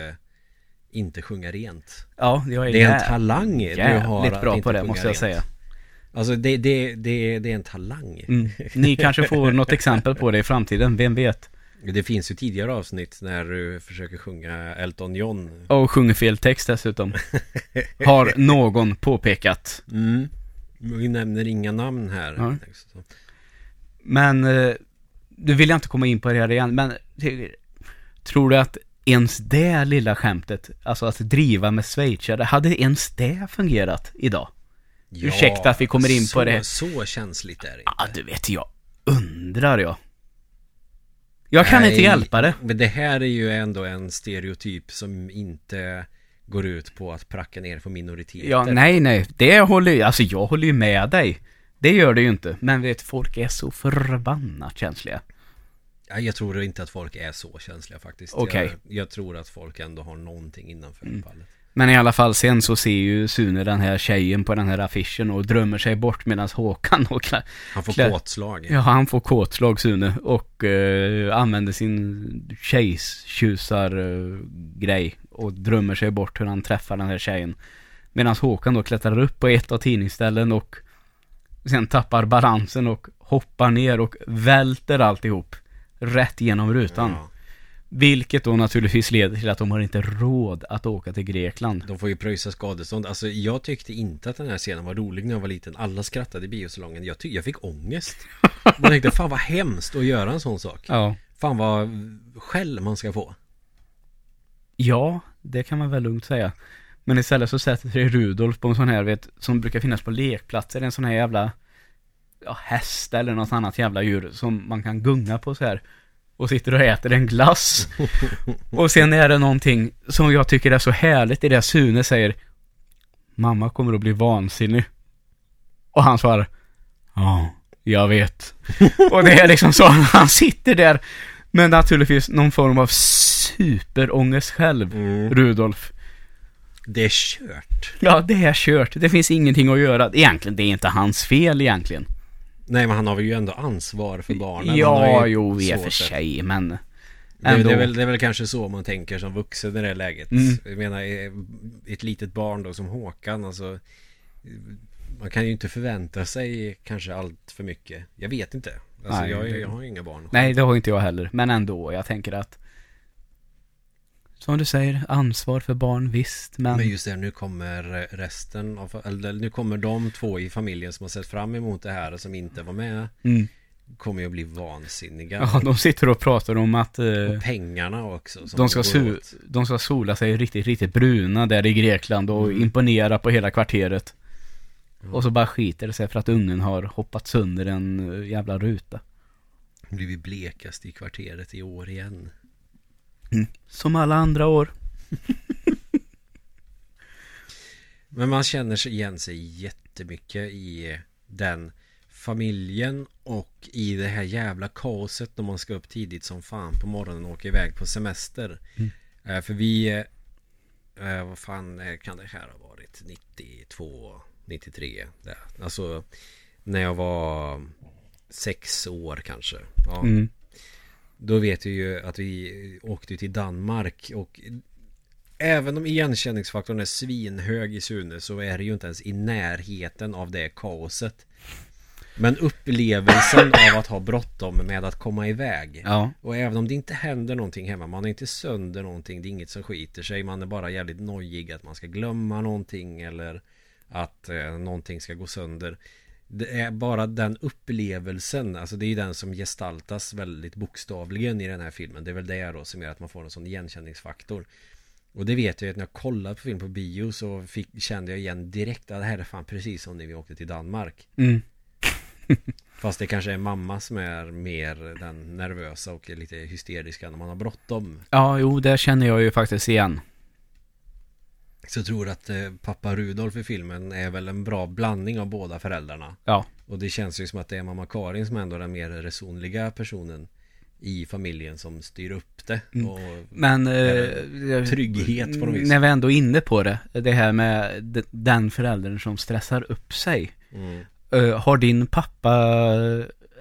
inte sjunga rent. Ja, jag är, Det är en talang du har jävligt att bra inte på det måste jag rent. säga. Alltså det, det, det, det är en talang. Mm. Ni kanske får något *laughs* exempel på det i framtiden, vem vet? Det finns ju tidigare avsnitt när du försöker sjunga Elton John. Och sjunger fel text dessutom. Har någon påpekat. Mm. Vi nämner inga namn här. Ja. Så. Men, eh, du vill jag inte komma in på det här igen, men tror du att ens det lilla skämtet, alltså att driva med schweizare, hade ens det fungerat idag? Ursäkta att vi kommer in på så, det. Så känsligt är det Ja, du vet, jag undrar jag. Jag kan Nej, inte hjälpa det. Men det här är ju ändå en stereotyp som inte går ut på att pracka ner på minoriteter. Ja, nej, nej, det håller ju, alltså jag håller ju med dig. Det gör det ju inte, men vet, folk är så förbannat känsliga. Ja, Jag tror inte att folk är så känsliga faktiskt. Okej. Mm. Jag, jag tror att folk ändå har någonting innanför fallet. Men i alla fall, sen så ser ju Sune den här tjejen på den här affischen och drömmer sig bort medan Håkan och Kla- Han får Klä- kåtslag. Ja, han får kåtslag Sune och eh, använder sin tjejstjusar-grej och drömmer sig bort hur han träffar den här tjejen. Medan Håkan då klättrar upp på ett av tidningsställen och sen tappar balansen och hoppar ner och välter alltihop rätt genom rutan. Ja, Vilket då naturligtvis leder till att de har inte råd att åka till Grekland. de får ju pröjsa skadestånd. Alltså jag tyckte inte att den här scenen var rolig när jag var liten. Alla skrattade i biosalongen. Jag, jag fick ångest. Man tänkte, fan vad hemskt att göra en sån sak. Ja. Fan vad skäll man ska få. Ja, det kan man väl lugnt säga. Men istället så sätter sig Rudolf på en sån här, vet, som brukar finnas på lekplatser, en sån här jävla ja, häst eller något annat jävla djur som man kan gunga på så här. Och sitter och äter en glass. *laughs* och sen är det någonting som jag tycker är så härligt i det Sune säger. Mamma kommer att bli vansinnig. Och han svarar. Ja, Jag vet. *laughs* Och det är liksom så, han sitter där med naturligtvis någon form av superångest själv, Mm. Rudolf. Det är kört. Ja, det är kört. Det finns ingenting att göra. Egentligen, det är inte hans fel egentligen. Nej men han har ju ändå ansvar för barnen. Ja, jo, i och för sig, men... Det, är- Ändå. det, är väl, det är väl kanske så man tänker som vuxen i det här läget. Mm. Jag menar, ett litet barn då som Håkan, alltså man kan ju inte förvänta sig kanske allt för mycket. Jag vet inte. Alltså, Nej, jag, jag har ju inga barn. Nej, det har inte jag heller. Men ändå, jag tänker att... Som du säger, ansvar för barn, visst, men... Men just det, nu kommer resten av, eller nu kommer de två i familjen som har sett fram emot det här och som inte var med Mm. kommer ju att bli vansinniga. Ja, de sitter och pratar om att... eh, Och pengarna också. de, ska su- de ska sola sig riktigt, riktigt bruna där i Grekland och Mm. imponera på hela kvarteret. Mm. Och så bara skiter det sig för att ungen har hoppat sönder en eh, jävla ruta. Blivit blekast i kvarteret i år igen. Som alla andra år. *laughs* Men man känner sig igen sig jättemycket i den familjen och i det här jävla kaoset när man ska upp tidigt som fan på morgonen och åka iväg på semester. Mm. Eh, för vi, eh, vad fan eh, kan det här ha varit? 92, 93. Där. Alltså när jag var sex år kanske. Ja. Mm. Då vet vi ju att vi åkte till Danmark och Även om igenkänningsfaktorn är svinhög i Sune så är det ju inte ens i närheten av det kaoset. Men upplevelsen av att ha bråttom med att komma iväg. Ja. Och även om det inte händer någonting hemma, man är inte sönder någonting, det är inget som skiter sig, man är bara jävligt nojig att man ska glömma någonting eller att eh, någonting ska gå sönder. Det är bara den upplevelsen, alltså det är ju den som gestaltas väldigt bokstavligen i den här filmen. Det är väl det då som gör att man får en sån igenkänningsfaktor. Och det vet jag att när jag kollade på film på bio så fick, kände jag igen direkt att det här är fan precis som när vi åkte till Danmark. Mm. *laughs* Fast det kanske är mamma som är mer den nervösa och lite hysteriska när man har bråttom. Ja, jo, det känner jag ju faktiskt igen. Så jag tror att eh, pappa Rudolf i filmen är väl en bra blandning av båda föräldrarna. Ja. Och det känns ju som att det är mamma Karin som ändå är den mer resonliga personen i familjen som styr upp det. Mm. Och Men... Eh, trygghet på något vis. När vi ändå är inne på det, det här med den föräldern som stressar upp sig. mm, Eh, har din pappa,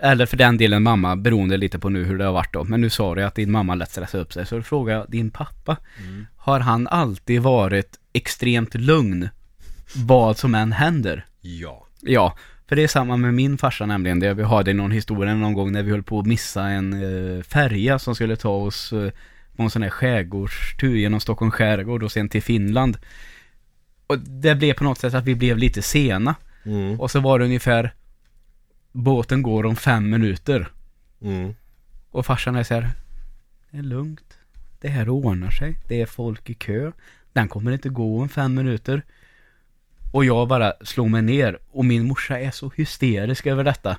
eller för den delen mamma, beroende lite på nu hur det har varit då, men nu sa du att din mamma lätt stressar upp sig, så då frågar jag din pappa, mm. har han alltid varit extremt lugn vad som än händer? Ja. Ja, för det är samma med min farsa nämligen, det vi hade någon historia någon gång när vi höll på att missa en eh, färja som skulle ta oss eh, på en sån här skärgårdstur genom Stockholms skärgård och sen till Finland. Och det blev på något sätt att vi blev lite sena. Mm, Och så var det ungefär Båten går om fem minuter. Mm, Och farsan är så här Det är lugnt. Det här ordnar sig. Det är folk i kö. Den kommer inte gå om fem minuter. Och jag bara slår mig ner. Och min morsa är så hysterisk över detta.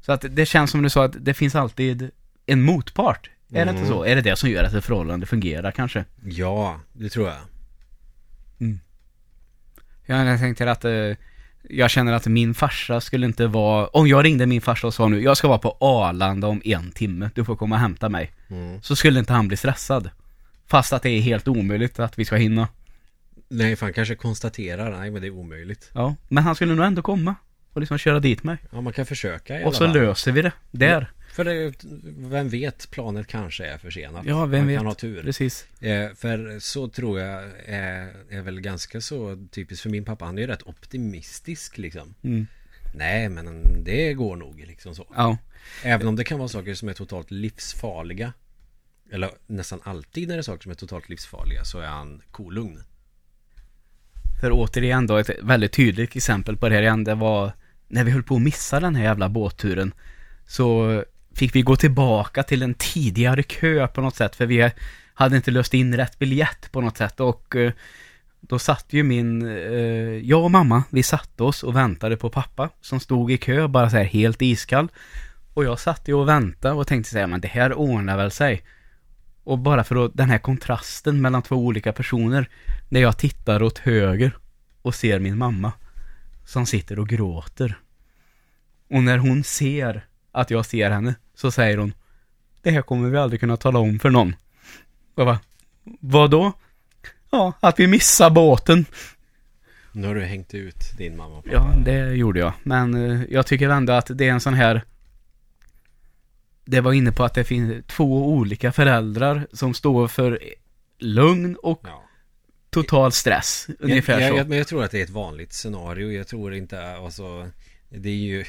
Så att det känns som du sa att det finns alltid en motpart. Är det inte Mm. så? Är det det som gör att ett förhållande fungerar kanske? Ja, det tror jag. Ja, jag tänkte att eh, jag känner att min farsa skulle inte vara, om jag ringde min farsa och sa nu, jag ska vara på Arlanda om en timme, du får komma och hämta mig. Mm. Så skulle inte han bli stressad. Fast att det är helt omöjligt att vi ska hinna. Nej, för han kanske konstaterar, nej men det är omöjligt. Ja, men han skulle nog ändå komma och liksom köra dit mig. Ja, man kan försöka i Och alla så fall. löser vi det, där. För det, vem vet, planet kanske är försenat. Ja, vem man vet. kan ha tur. Precis. Eh, för så tror jag är, är väl ganska så typiskt för min pappa. Han är ju rätt optimistisk liksom. Mm. Nej, men det går nog liksom så. Ja. Även om det kan vara saker som är totalt livsfarliga. Eller nästan alltid när det är saker som är totalt livsfarliga så är han kolugn. För återigen då, ett väldigt tydligt exempel på det här igen, det var när vi höll på att missa den här jävla båtturen så fick vi gå tillbaka till en tidigare kö på något sätt för vi hade inte löst in rätt biljett på något sätt. Och eh, då satt ju min, eh, jag och mamma, vi satte oss och väntade på pappa som stod i kö bara så här helt iskall. Och jag satt ju och väntade och tänkte säga men det här ordnar väl sig. Och bara för att den här kontrasten mellan två olika personer när jag tittar åt höger och ser min mamma som sitter och gråter. Och när hon ser att jag ser henne så säger hon Det här kommer vi aldrig kunna tala om för någon. Jag bara, Vadå? Ja, att vi missar båten. Nu har du hängt ut din mamma och pappa. Ja, det gjorde jag. Men eh, jag tycker ändå att det är en sån här Det var inne på att det finns två olika föräldrar som står för lugn och Ja. total stress. Ungefär jag, så. jag, men jag tror att det är ett vanligt scenario. Jag tror inte, alltså, det är ju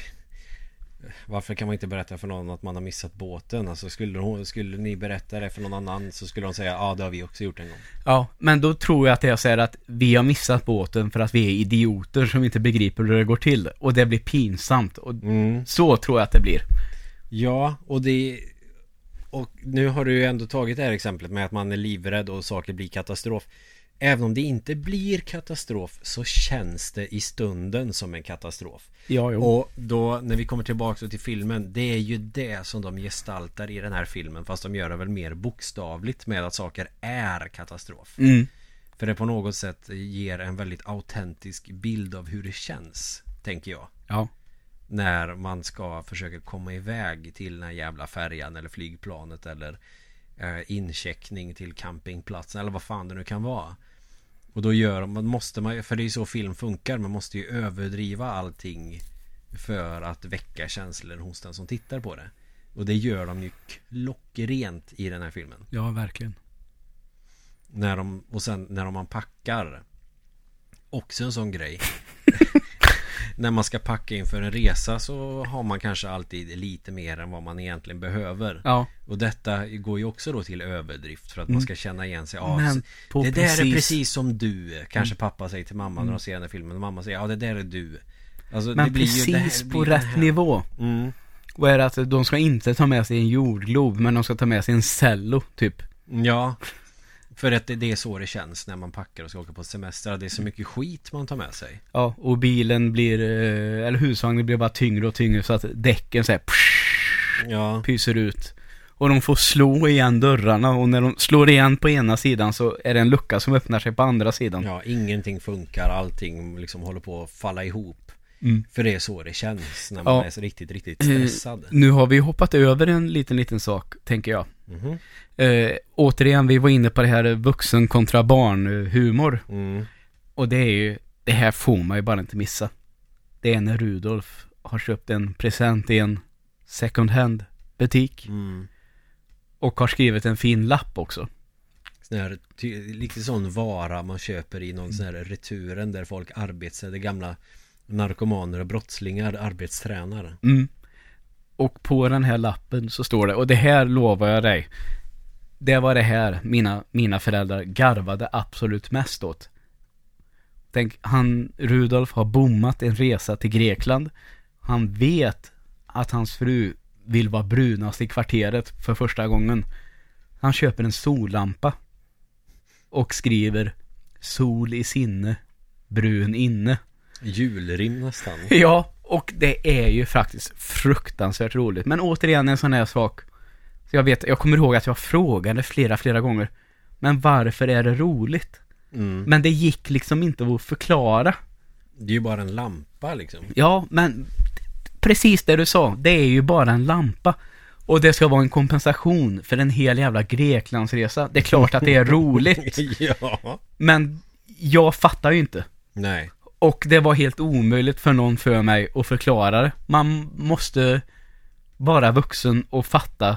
varför kan man inte berätta för någon att man har missat båten? Alltså skulle, hon, skulle ni berätta det för någon annan så skulle de säga ja det har vi också gjort en gång. Ja, men då tror jag att så här att vi har missat båten för att vi är idioter som inte begriper hur det går till. Och det blir pinsamt. Och Mm. så tror jag att det blir. Ja, och det Och nu har du ju ändå tagit det här exemplet med att man är livrädd och saker blir katastrof Även om det inte blir katastrof så känns det i stunden som en katastrof Ja, jo. Och då när vi kommer tillbaka till filmen Det är ju det som de gestaltar i den här filmen Fast de gör det väl mer bokstavligt med att saker är katastrof Mm. För det på något sätt ger en väldigt autentisk bild av hur det känns Tänker jag Ja. när man ska försöka komma iväg till den här jävla färjan eller flygplanet eller eh, incheckning till campingplatsen eller vad fan det nu kan vara. Och då gör man, måste man, för det är ju så film funkar, man måste ju överdriva allting för att väcka känslor hos den som tittar på det. Och det gör de ju klockrent i den här filmen. Ja, verkligen. När de, och sen när man packar Också en sån grej *laughs* När man ska packa inför en resa så har man kanske alltid lite mer än vad man egentligen behöver Ja. Och detta går ju också då till överdrift för att man ska känna igen sig ja, Mm. Men på Det där precis- är precis som du Kanske pappa säger till mamma när de ser den här filmen och mamma säger ja det där är du alltså, Men precis på rätt nivå. mm. Vad är det att de ska inte ta med sig en jordglob, men de ska ta med sig en cello, typ. Ja För att det, det är så det känns när man packar och ska åka på semester Det är så mycket skit man tar med sig Ja, och bilen blir, eh, eller husvagnen blir bara tyngre och tyngre så att däcken såhär Ja pyser ut. Och de får slå igen dörrarna och när de slår igen på ena sidan så är det en lucka som öppnar sig på andra sidan. Ja, ingenting funkar, allting liksom håller på att falla ihop Mm. För det är så det känns när man Ja. är så riktigt, riktigt stressad Nu har vi hoppat över en liten, liten sak, tänker jag. Mhm. Eh, återigen, vi var inne på det här vuxen kontra barn eh, humor. mm. Och det är ju, det här får man ju bara inte missa. Det är när Rudolf har köpt en present i en second hand butik. Mm. Och har skrivit en fin lapp också. Sån här, lite sån vara man köper i någon sån här returen där folk arbetssätter gamla narkomaner och brottslingar arbetstränar Mm. Och på den här lappen så står det, och det här lovar jag dig. Det var det här mina, mina föräldrar garvade absolut mest åt. Tänk, han, Rudolf har bommat en resa till Grekland. Han vet att hans fru vill vara brunast i kvarteret för första gången. Han köper en sollampa. Och skriver Sol i sinne, brun inne. Julrim nästan *laughs* Ja, och det är ju faktiskt fruktansvärt roligt. Men återigen en sån här sak. Så jag vet, jag kommer ihåg att jag frågade flera, flera gånger. Men varför är det roligt? mm. Men det gick liksom inte att förklara. Det är ju bara en lampa liksom Ja, men precis det du sa. Det är ju bara en lampa. Och det ska vara en kompensation för en hel jävla Greklandsresa. Det är klart att det är roligt. *laughs* Ja Men jag fattar ju inte. Nej Och det var helt omöjligt för någon för mig att förklara det. Man måste vara vuxen och fatta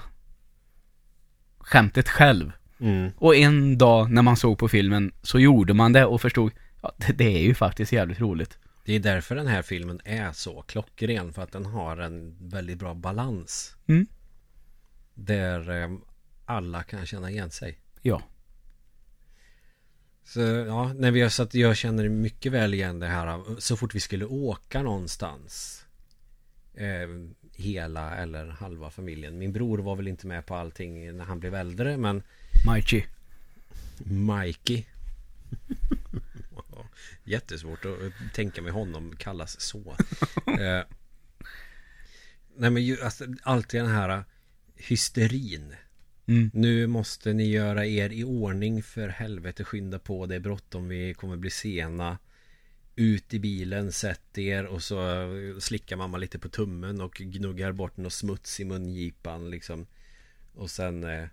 skämtet själv. mm. Och en dag när man såg på filmen så gjorde man det och förstod ja, det, det är ju faktiskt jävligt roligt. Det är därför den här filmen är så klockren För att den har en väldigt bra balans Mm. Där eh, alla kan känna igen sig Ja. Så ja, när vi har satt, jag känner mycket väl igen det här Så fort vi skulle åka någonstans eh, Hela eller halva familjen. Min bror var väl inte med på allting när han blev äldre Men Maichi. Mikey. *laughs* Jättesvårt att tänka mig honom kallas så. *laughs* Eh, Nej men ju, alltså, alltid den här hysterin. Mm. Nu måste ni göra er i ordning för helvete skynda på. Det är bråttom. Vi kommer bli sena Ut i bilen, sätt er och så slickar mamma lite på tummen och gnuggar bort något smuts i mungipan liksom Och sen eh,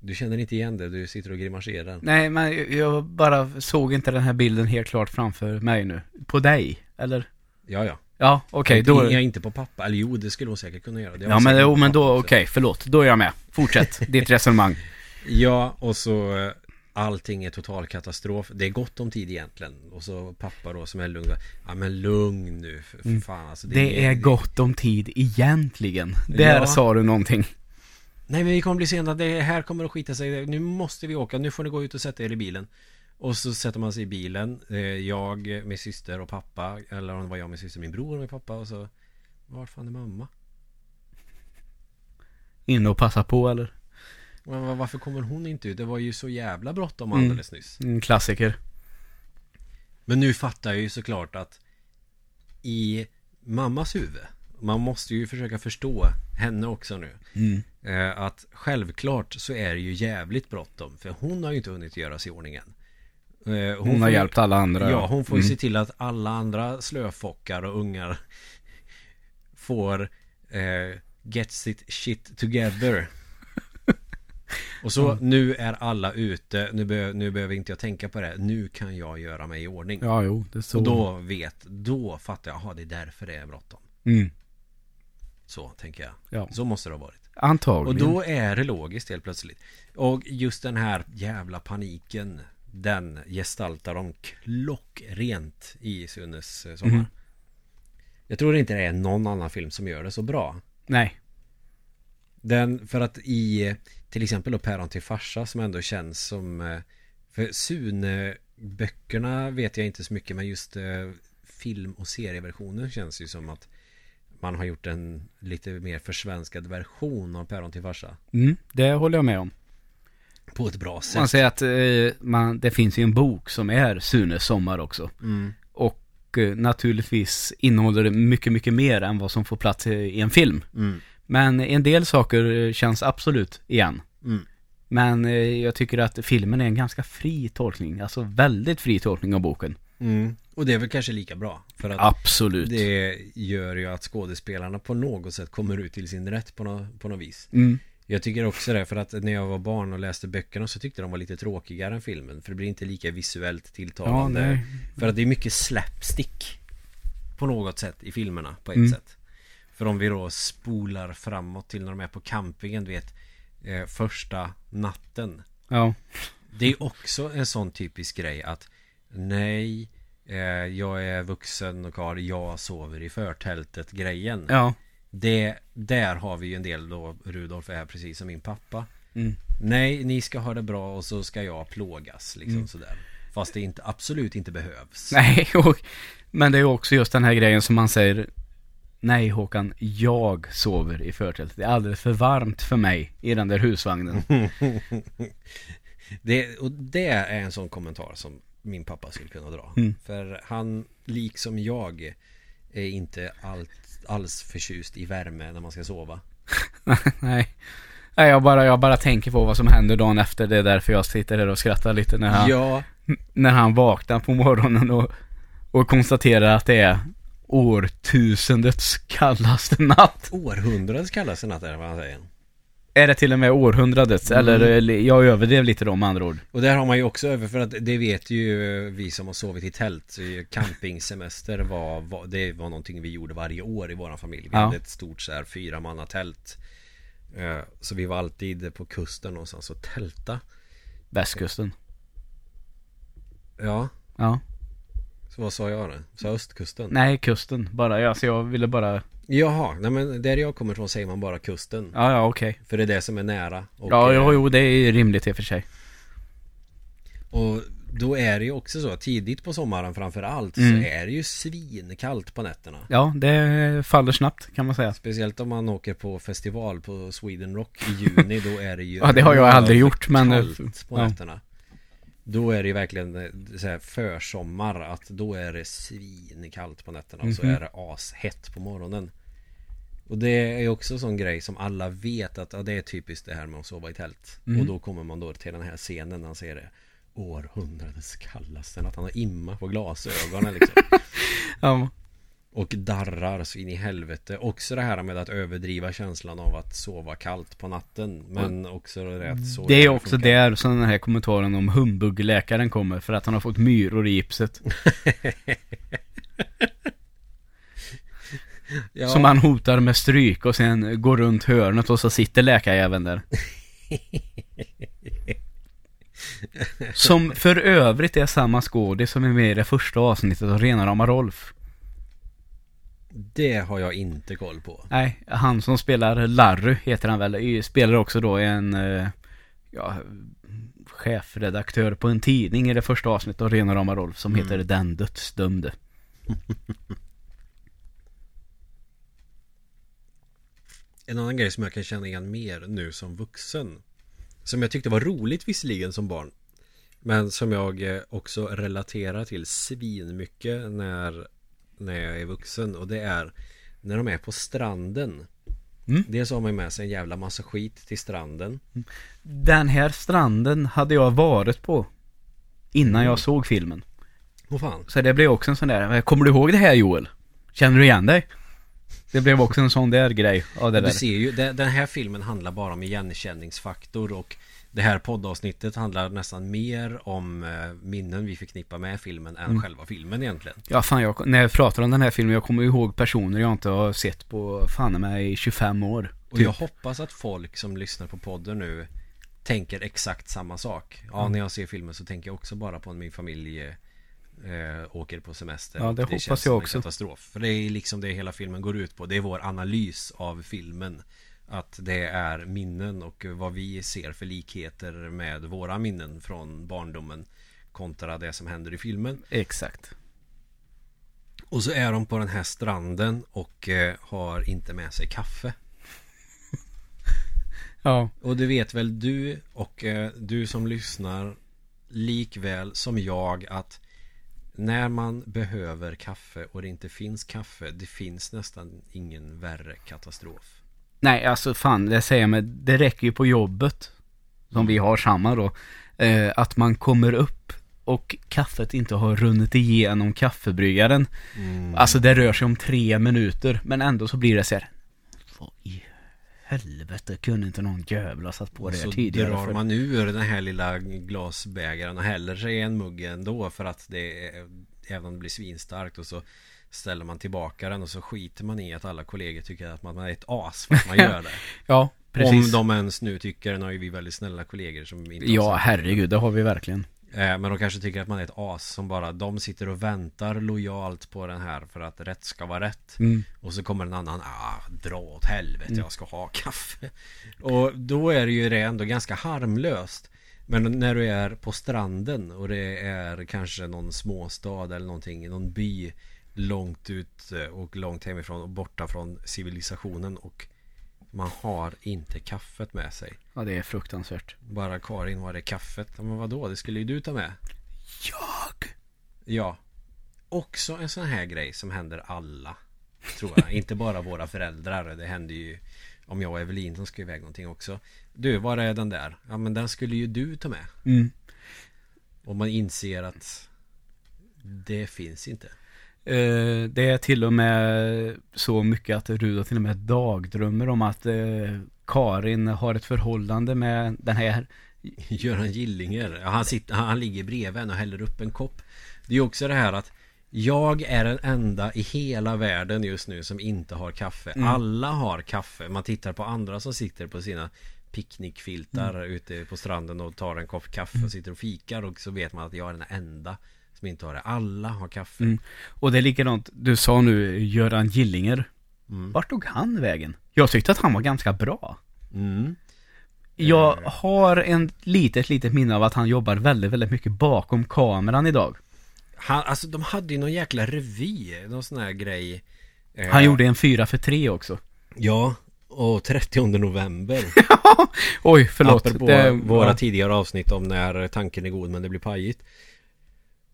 Du känner inte igen det, du sitter och grimaserar Nej, men jag bara såg inte den här bilden helt klart framför mig nu. På dig, eller? Ja ja Ja, okej, Inte- då... Jag inte på pappa, eller jo det skulle hon säkert kunna göra Ja, men, jo, men då, okej, också. förlåt. Då är jag med. Fortsätt *laughs* ditt resonemang. Ja, och så eh, Allting är total katastrof Det är gott om tid egentligen Och så pappa då som är lugn Ja men lugn nu för, för fan alltså, Mm. Det är gott om tid egentligen. Där Ja. sa du någonting. Nej men vi kommer bli sena, det här kommer att skita sig Nu måste vi åka, nu får ni gå ut och sätta er i bilen Och så sätter man sig i bilen Jag, min syster och pappa Eller om det var jag, min syster, min bror och min pappa och så Var fan är mamma? In och passa på eller? Men va- Varför kommer hon inte ut? Det var ju så jävla bråttom Mm. alldeles nyss En klassiker. Men nu fattar jag ju såklart att I mammas huvud Man måste ju försöka förstå henne också nu Mm. eh, Att självklart så är det ju jävligt bråttom För hon har ju inte hunnit göra sig i ordning än Eh, Hon, har får ju- hjälpt alla andra. Ja, hon får ju Mm. se till att alla andra slöfockar och ungar *laughs* Får eh, Get sitt shit together Och så nu är alla ute nu, be, nu behöver inte jag tänka på det Nu kan jag göra mig i ordning Ja, jo, det är så. Och då vet, då fattar jag, jaha det är därför det är bråttom Mm. Så tänker jag Ja. Så måste det ha varit Och Antagligen. då är det logiskt helt plötsligt Och just den här jävla paniken Den gestaltar de klockrent i Sunes eh, sommar Mhm. Jag tror inte det är någon annan film som gör det så bra Nej. Den, för att i till exempel då Päron till farsa som ändå känns som eh, För Sune-böckerna vet jag inte så mycket men just eh, film och serieversionen känns ju som att man har gjort en lite mer försvenskad version av Päron till farsa Mm, det håller jag med om. På ett bra sätt Man säger att eh, man, det finns ju en bok som är Sunes sommar också. mm. Och eh, naturligtvis innehåller det mycket, mycket mer än vad som får plats i, i en film. Mm. Men en del saker eh, känns absolut igen. Mm. Men eh, jag tycker att filmen är en ganska fri tolkning. Alltså väldigt fri tolkning av boken. Mm. Och det är väl kanske lika bra För att Absolut. det gör ju att skådespelarna på något sätt kommer ut till sin rätt på, nå- på något vis Mm. Jag tycker också det för att när jag var barn och läste böckerna så tyckte de var lite tråkigare än filmen För det blir inte lika visuellt Ja, tilltalande nej. För att det är mycket slapstick På något sätt i filmerna på ett Mm. sätt För om vi då spolar framåt till när de är på campingen du vet eh, Första natten Ja. Det är också en sån typisk grej att Nej eh, Jag är vuxen och har Jag sover i förtältet grejen Ja. det, Där har vi ju en del då Rudolf är precis som min pappa Mm. Nej, ni ska ha det bra och så ska jag plågas liksom Mm. sådär Fast det inte, absolut inte behövs Nej, *laughs* och, men det är också just den här grejen som man säger Nej Håkan, jag sover i förtältet. Det är alldeles för varmt för mig i den där husvagnen. *laughs* det, Och det är en sån kommentar som min pappa skulle kunna dra Mm. För han, liksom jag Är inte allt, alls förtjust i värme när man ska sova *laughs* Nej. Nej, jag bara, jag bara tänker på vad som händer dagen efter. Det är därför jag sitter här och skrattar lite när han, Ja, när han vaknar på morgonen och, och konstaterar att det är årtusendets kallaste natt. århundradets kallaste natt är det vad han säger Är det till och med århundradets? Mm. Eller, jag överdrev lite då med andra ord. Och där har man ju också över för att det vet ju vi som har sovit i tält Campingsemester var, var Det var någonting vi gjorde varje år i våran familj Vi Ja. hade ett stort så här fyra manna tält Eh, Så vi var alltid på kusten någonstans och tälta Västkusten. Ja, Ja. Så vad sa jag nu? Sa östkusten? Nej, kusten bara. Ja, så jag ville bara... Jaha, nej men där jag kommer från säger man bara kusten Ja, ja, okej. För det är det som är nära och, Ja, eh, jo, jo, det är rimligt i och för sig. Och då är det ju också så tidigt på sommaren framför allt Mm. så är det ju svinkallt på nätterna Ja, det faller snabbt kan man säga. Speciellt om man åker på festival på Sweden Rock i juni Då är det ju *laughs* Ja, det har jag aldrig gjort, men- kallt på ja. nätterna Då är det ju verkligen eh, så här försommar att då är det svinkallt på nätterna och så Mhm. är det ashett på morgonen. Och det är också en sån grej som alla vet att ja, det är typiskt det här med att sova i tält. Mm. Och då kommer man då till den här scenen när han säger det århundradets kallaste Att han har imma på glasögonen liksom. *laughs* Ja, Och darrar så in i helvete Också det här med att överdriva känslan av att sova kallt på natten Men också det att så det är också funkar. där som den här kommentaren om humbugläkaren kommer för att han har fått myror i gipset. *laughs* ja, Som han hotar med stryk och sen går runt hörnet och så sitter läkarjäveln där. *laughs* Som för övrigt är samma skådis som är med i det första avsnittet av Rena rama Rolf. Det har jag inte koll på Nej, han som spelar Larry heter han väl. Spelar också då en, eh, ja, chefredaktör på en tidning i det första avsnittet av Rena rama Rolf som heter Den dödsdömde. *laughs* En annan grej som jag kan känna igen mer nu som vuxen Som jag tyckte var roligt visserligen som barn Men som jag eh, också relaterar till svinmycket när När jag är vuxen och det är När de är på stranden Mm. Dels har man ju med sig en jävla massa skit till stranden Den här stranden hade jag varit på innan Mm. jag såg filmen. Åh fan Så det blev också en sån där, kommer du ihåg det här Joel? Känner du igen dig? Det blev också en sån där grej av det Du där. ser ju, den här filmen handlar bara om igenkänningsfaktor och Det här poddavsnittet handlar nästan mer om eh, minnen vi förknippar med filmen än Mm. själva filmen egentligen Ja fan, jag, när jag pratar om den här filmen, jag kommer ihåg personer jag inte har sett på fan mig i 25 år. Och Typ. jag hoppas att folk som lyssnar på podden nu Tänker exakt samma sak Ja, Mm. när jag ser filmen så tänker jag också bara på min familj eh, Åker på semester Ja, och det hoppas jag också. katastrof För det är liksom det hela filmen går ut på Det är vår analys av filmen Att det är minnen och vad vi ser för likheter med våra minnen från barndomen Kontra det som händer i filmen Exakt. Och så är de på den här stranden och eh, har inte med sig kaffe *laughs* Ja. Och det vet väl du och eh, du som lyssnar likväl som jag att när man behöver kaffe och det inte finns kaffe det finns nästan ingen värre katastrof. Nej, alltså fan, det säger jag med, det räcker ju på jobbet. Som vi har samma då. Eh, att man kommer upp och kaffet inte har runnit igenom kaffebryggaren. Alltså det rör sig om tre minuter. Men ändå så blir det så här. Vad i helvete kunde inte någon jävla satt på det här så tidigare? drar för? man ur den här lilla glasbägaren och häller sig en mugg ändå för att det är, även om det blir svinstarkt och så ställer man tillbaka den och så skiter man i att alla kollegor tycker att man är ett as för att man gör det. *laughs* Ja, precis. Om de ens nu tycker, nu har ju vi väldigt snälla kollegor som inte Ja, herregud, det har vi verkligen. Eh, Men de kanske tycker att man är ett as som bara De sitter och väntar lojalt på den här för att rätt ska vara rätt Mm. Och så kommer en annan ah, Dra åt helvete jag ska ha kaffe *laughs* Och då är det ju det ändå ganska harmlöst Men när du är på stranden och det är kanske någon småstad eller någonting Någon by Långt ut eh, och långt hemifrån och borta från civilisationen och Man har inte kaffet med sig Ja, det är fruktansvärt. Bara Karin, var är kaffet? Ja, men vadå? Det skulle ju du ta med Jag? Ja Också en sån här grej som händer alla Tror jag *laughs* Inte bara våra föräldrar Det händer ju Om jag och Evelin som ska iväg någonting också Du, var är den där? Ja men den skulle ju du ta med Mm. Och man inser att Det finns inte Eh, det är till och med så mycket att Rudolf till och med dagdrömmer om att eh, Karin har ett förhållande med den här *laughs* Göran Gillinger. Han, sitter, han ligger bredvid henne och häller upp en kopp. Det är också det här att Jag är den enda i hela världen just nu som inte har kaffe. Alla har kaffe. Man tittar på andra som sitter på sina picknickfiltar ute på stranden och tar en kopp kaffe och sitter och fikar och så vet man att jag är den enda som inte har det. Alla har kaffe. Mm. Och det är likadant, du sa nu Göran Gillinger. Mm. Vart tog han vägen? Jag tyckte att han var ganska bra. Mm. Jag har en litet, litet minne av att han jobbar väldigt, väldigt mycket bakom kameran idag. Han, alltså de hade ju någon jäkla revy Någon sån här grej. Eh, Han gjorde en fyra för tre också. Ja Och 30 november. *laughs* Oj, förlåt. Apropå det, våra ja. tidigare avsnitt om när tanken är god men det blir pajigt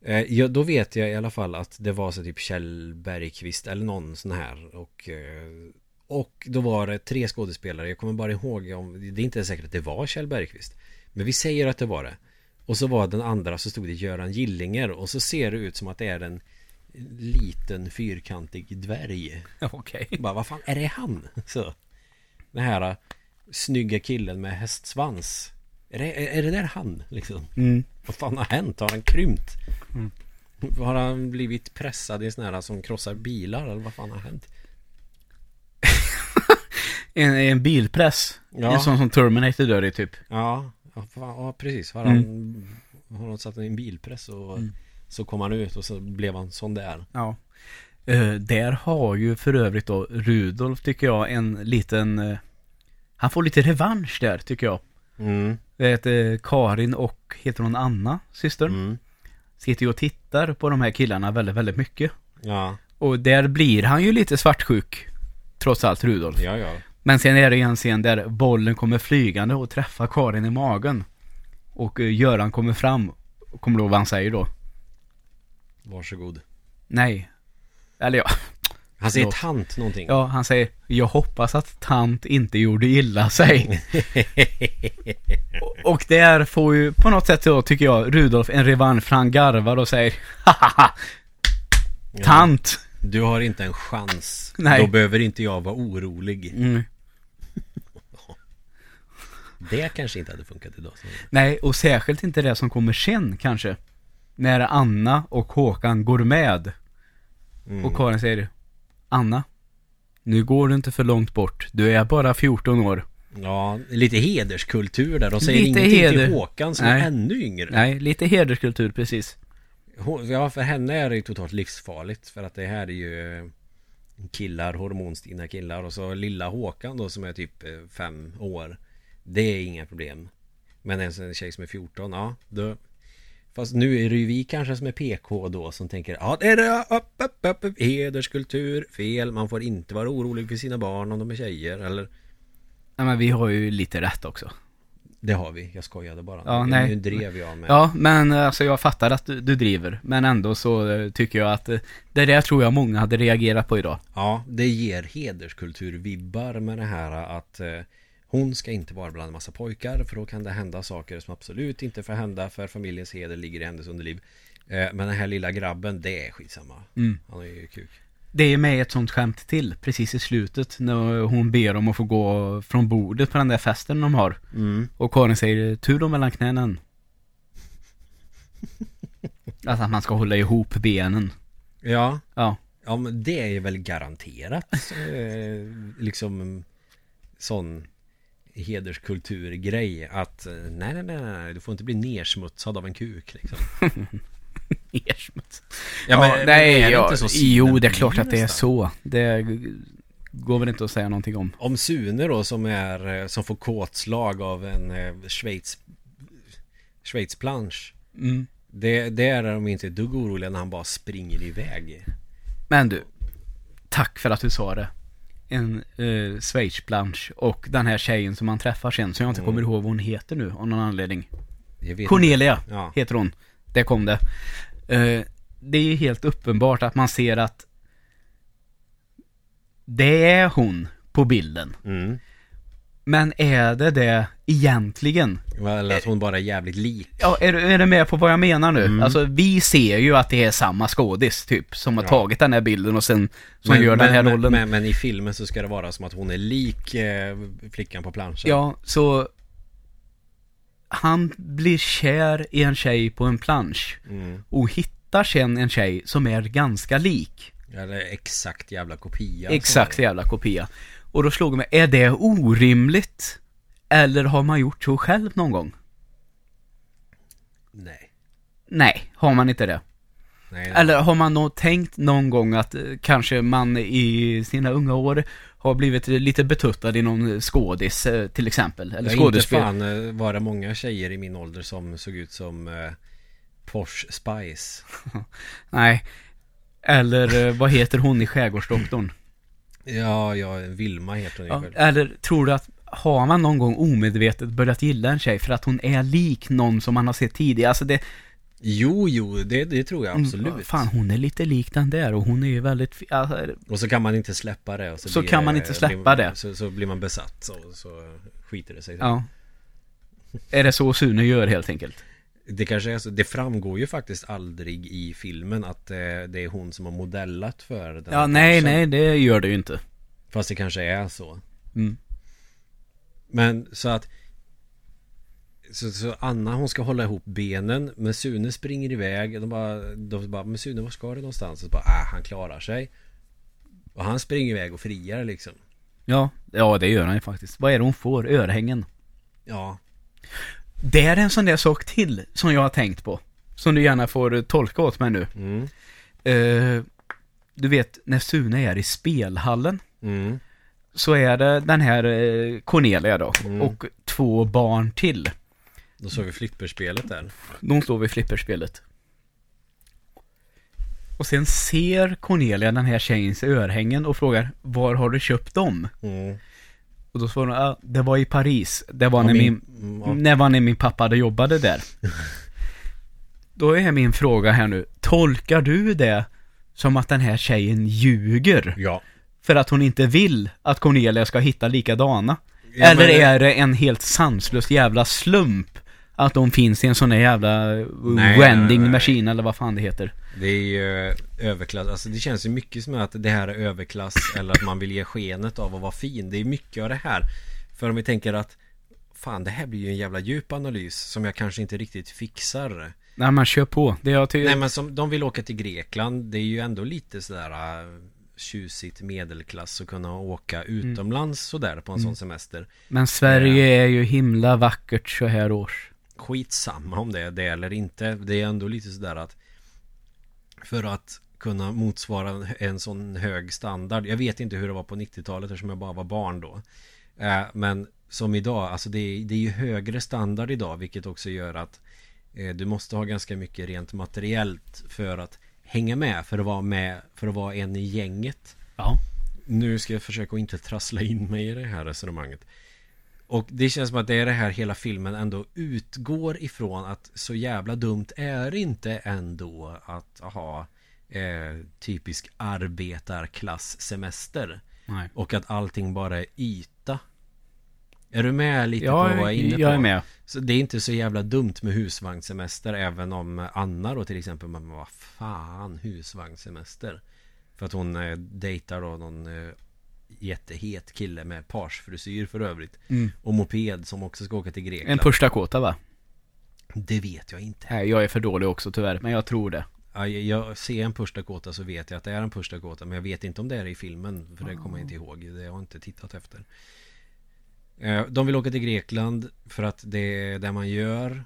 eh, ja, Då vet jag i alla fall att det var så typ Kjell Bergqvist eller någon sån här och, eh, och då var det tre skådespelare Jag kommer bara ihåg om Det är inte säkert att det var Kjell Bergqvist Men vi säger att det var det Och så var den andra så stod det Göran Gillinger och så ser det ut som att det är en liten fyrkantig dvärg. *laughs* Okej. Bara, vad fan, är det han? Så. Den här äh, snygga killen med hästsvans. Är det, är, är det där han liksom? Mm. Vad fan har hänt? Har han krympt? Mm. Har han blivit pressad i sådana här som krossar bilar? Eller vad fan har hänt? *laughs* En, en bilpress. Ja. En sån som Terminator dör i typ. Ja, ja, precis. Har Mm. han, har han satt i en bilpress och Mm. så kom han ut och så blev han sån där. Ja. Eh, där har ju för övrigt då Rudolf tycker jag en liten eh, Han får lite revansch där tycker jag. Mm. Vet, eh, Karin och heter hon Anna, systern? Mm. Sitter ju och tittar på de här killarna väldigt, väldigt mycket. Ja, Och där blir han ju lite svartsjuk. Trots allt Rudolf. ja, ja. Men sen är det en scen där bollen kommer flygande och träffar Karin i magen. Och eh, Göran kommer fram. Och kommer då vad han säger då. Varsågod. Nej. Eller ja. Han säger tant någonting. Ja, han säger Jag hoppas att tant inte gjorde illa sig. *laughs* Och- och där får ju på något sätt då tycker jag Rudolf en revansch för han garvar och säger Hahaha Ja. Tant! Du har inte en chans. Nej. Då behöver inte jag vara orolig. Mm. *laughs* Det kanske inte hade funkat idag. Nej, och särskilt inte det som kommer sen kanske. När Anna och Håkan går med. Mm. Och Karin säger Anna, nu går du inte för långt bort. Du är bara 14 år. Ja, lite hederskultur där. De säger Lite ingenting heder. till Håkan som Nej. är ännu yngre. Nej, lite hederskultur precis. Ja, för henne är det ju totalt livsfarligt. För att det här är ju eh, killar, hormonstinna killar. Och så lilla Håkan då som är typ eh, fem år. Det är inga problem. Men en tjej som är 14, ja, då... Fast nu är det ju vi kanske som är PK då som tänker Ja det är det, upp, upp, upp, hederskultur, fel, man får inte vara orolig för sina barn om de är tjejer eller Nej men vi har ju lite rätt också. Det har vi, jag skojade bara Ja, nu, nej. nu drev jag med Ja, men alltså jag fattar att du, du driver. Men ändå så eh, tycker jag att eh, det där tror jag många hade reagerat på idag. Ja, det ger hederskultur-vibbar med det här att eh, hon ska inte vara bland en massa pojkar för då kan det hända saker som absolut inte får hända för familjens heder ligger i hennes underliv. Eh, men den här lilla grabben, det är skitsamma. Mm. Han är ju kuk. Det är med ett sånt skämt till, precis i slutet, när hon ber om att få gå från bordet på den där festen de har. Mm. Och Karin säger tur då mellan knänen. Alltså att man ska hålla ihop benen. Ja, Ja. ja men det är väl garanterat eh, liksom sån hederskulturgrej att eh, nej, nej, nej, nej, du får inte bli nersmutsad av en kuk liksom. *laughs* Ersmuts. Ja, men, nej, är det ja, jo det är klart att det är så. Det går väl inte att säga någonting om. Om Sune då som är eh, som får kåtslag av en eh, Schweiz Schweizplansch Mm. det, det är de inte ett dugg oroliga när han bara springer iväg Men du, tack för att du sa det. En eh, Schweizplansch och den här tjejen som man träffar sen, som jag inte Mm. kommer ihåg vad hon heter nu av någon anledning. Cornelia. Ja, heter hon. Där kom det. Eh, det är ju helt uppenbart att man ser att det är hon på bilden. mm. Men är det det egentligen? Eller att hon bara är jävligt lik Ja, är, du- är du med på vad jag menar nu? Mm. Alltså, vi ser ju att det är samma skådis, typ, som har Ja. tagit den här bilden och sen, som gör den här men, rollen. Men, men i filmen så ska det vara som att hon är lik eh, flickan på planschen Ja, så han blir kär i en tjej på en plansch mm. och hittar sen en tjej som är ganska lik. Eller exakt jävla kopia Exakt jävla kopia. Och då slog det mig, är det orimligt? Eller har man gjort så själv någon gång? Nej Nej, har man inte det. Nej, Eller har man nog tänkt någon gång att eh, kanske man i sina unga år har blivit lite betuttad i någon skådis eh, till exempel? Eller Ja, inte skådespel. fan eh, var det många tjejer i min ålder som såg ut som eh, Porsche Spice *laughs* Nej. Eller vad heter hon i Skärgårdsdoktorn? Ja, ja, Vilma heter hon ju Ja, själv eller tror du att har man någon gång omedvetet börjat gilla en tjej för att hon är lik någon som man har sett tidigare? Alltså det, Jo, jo, det, det tror jag absolut Mm, Fan, hon är lite lik den där och hon är ju väldigt... Alltså, Och så kan man inte släppa det och så, Så blir kan man inte släppa blir, det. så, så blir man besatt så, så skiter det sig ja. Är det så Sune gör helt enkelt? Det kanske är så, det framgår ju faktiskt aldrig i filmen att eh, det är hon som har modellat för den Ja, nej, nej, det gör det ju inte. Fast det kanske är så Mm. Men så att så, så Anna hon ska hålla ihop benen Men Sune springer iväg De bara, de bara Men Sune var ska du någonstans? Och så bara, äh, han klarar sig Och han springer iväg och friar liksom Ja, ja det gör han ju faktiskt. Vad är det hon får? Örhängen. Ja Det är en sån där sak till som jag har tänkt på. Som du gärna får tolka åt mig nu. mm. Eh, du vet, när Sune är i spelhallen. Mm. Så är det den här eh, Cornelia då. Mm. Och två barn till. Då såg vi flipperspelet där De står vid flipperspelet. Och sen ser Cornelia den här tjejens örhängen och frågar Var har du köpt dem? mm. Och då svarar hon, ah, det var i Paris. Det var, Ja, när, min, mm, ja. det var när min pappa hade jobbade där. *laughs* då är min fråga här nu. Tolkar du det som att den här tjejen ljuger? ja För att hon inte vill att Cornelia ska hitta likadana? Ja, Eller men- är det en helt sanslös jävla slump? Att de finns i en sån här jävla vending nej. machine eller vad fan det heter. Det är ju eh, överklass, alltså det känns ju mycket som att det här är överklass *laughs* eller att man vill ge skenet av att vara fin. Det är mycket av det här. För om vi tänker att Fan det här blir ju en jävla djup analys som jag kanske inte riktigt fixar. Nej man kör på. Det jag ty- Nej men som de vill åka till Grekland Det är ju ändå lite sådär äh, Tjusigt medelklass att kunna åka utomlands sådär på en sån semester. Men Sverige är ju himla vackert så här års. Skitsamma om det är det eller inte. Det är ändå lite sådär att För att kunna motsvara en, en sån hög standard. Jag vet inte hur det var på 90-talet eftersom jag bara var barn då. Eh, Men som idag, alltså det är, det är ju högre standard idag vilket också gör att eh, Du måste ha ganska mycket rent materiellt för att hänga med för att vara med För att vara en i gänget Ja. nu ska jag försöka att inte trassla in mig i det här resonemanget Och det känns som att det är det här hela filmen ändå utgår ifrån att så jävla dumt är det inte ändå att ha eh, typisk arbetarklasssemester Nej. Och att allting bara är yta Är du med lite Ja, på vad jag är inne på? jag är med. Så det är inte så jävla dumt med husvagnssemester även om Anna då till exempel Men vad fan husvagnssemester För att hon eh, dejtar då någon eh, jättehet kille med parsfrisyr för övrigt Mm. Och moped som också ska åka till En Grekland första kåta va? Det vet jag inte Nej, jag är för dålig också tyvärr, men jag tror det. ja, jag, ser en första kåta så vet jag att det är en första kåta Men jag vet inte om det är i filmen För det kommer jag inte ihåg Det har jag inte tittat efter De vill åka till Grekland För att det är det man gör.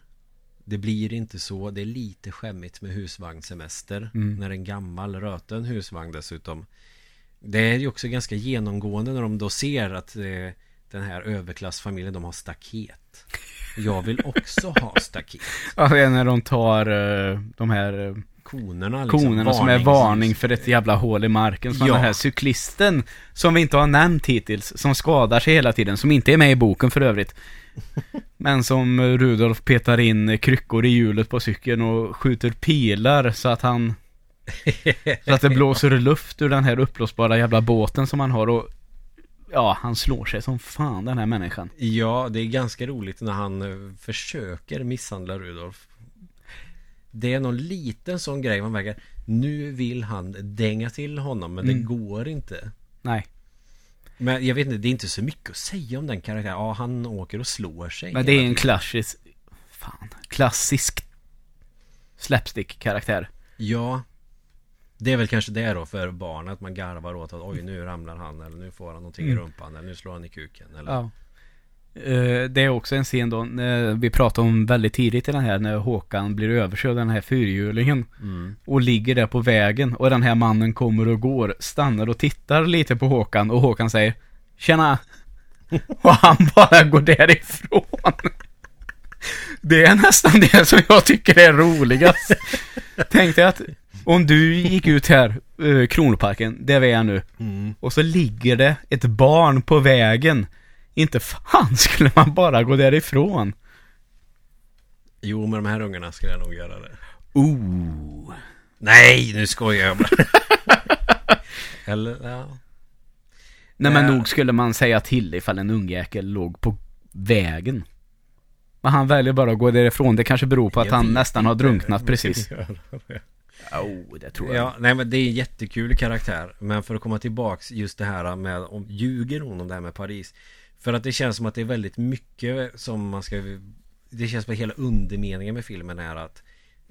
Det blir inte så. Det är lite skämmigt med husvagnssemester Mm. När en gammal röten husvagn dessutom. Det är ju också ganska genomgående när de då ser att eh, Den här överklassfamiljen de har staket. Jag vill också ha staket. *laughs* Alltså när de tar eh, de här eh, Konerna liksom konerna som är varning för ett jävla hål i marken. Som Ja. den här cyklisten som vi inte har nämnt hittills, som skadar sig hela tiden, som inte är med i boken för övrigt. *laughs* Men som Rudolf petar in kryckor i hjulet på cykeln och skjuter pilar så att han Så att det blåser luft ur den här uppblåsbara jävla båten som han har och Ja, han slår sig som fan den här människan. Ja, det är ganska roligt när han eh, försöker misshandla Rudolf. Det är någon liten sån grej man verkar Nu vill han dänga till honom men Mm. det går inte. Nej. Men jag vet inte, det är inte så mycket att säga om den karaktären. Ja, han åker och slår sig. Men det är en klassisk Fan, klassisk Slapstick-karaktär. Ja. Det är väl kanske det då för barn att man garvar åt att oj nu ramlar han eller nu får han någonting i Mm. rumpan eller nu slår han i kuken eller Ja. Eh, Det är också en scen då, vi pratade om väldigt tidigt i den här, när Håkan blir överkörd av den här fyrhjulingen. mm. Och ligger där på vägen och den här mannen kommer och går, stannar och tittar lite på Håkan och Håkan säger Tjena! *laughs* Och han bara går därifrån. Det är nästan det som jag tycker är roligast. Tänk dig att om du gick ut här, eh, Kronoparken, där vi är nu, Mm. och så ligger det ett barn på vägen. Inte fan *laughs* skulle man bara gå därifrån. Jo med de här ungarna ska jag nog göra det Ooh. Nej nu skojar jag bara *laughs* Eller ja Nej men Eh. nog skulle man säga till ifall en ungjäkel låg på vägen. Men han väljer bara att gå därifrån. Det kanske beror på att han nästan har drunknat precis. Jo, det tror jag. Ja, nej men det är en jättekul karaktär Men för att komma tillbaks just det här med om Ljuger hon om det här med Paris För att det känns som att det är väldigt mycket som man ska Det känns som att hela undermeningen med filmen är att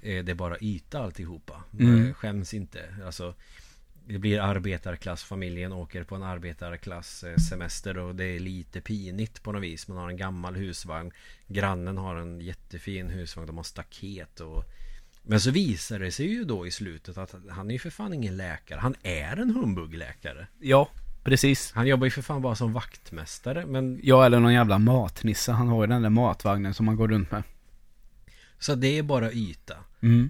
eh, Det är bara yta alltihopa Mm. Skäms inte Alltså Det blir arbetarklass Familjen åker på en arbetarklass eh, semester och det är lite pinigt på något vis Man har en gammal husvagn Grannen har en jättefin husvagn De har staket och men så visar det sig ju då i slutet att han är ju för fan ingen läkare. Han är en humbugläkare. Ja, precis. Han jobbar ju för fan bara som vaktmästare. Men Ja, eller någon jävla matnisse. Han har ju den där matvagnen som han går runt med. så det är bara yta. Mm.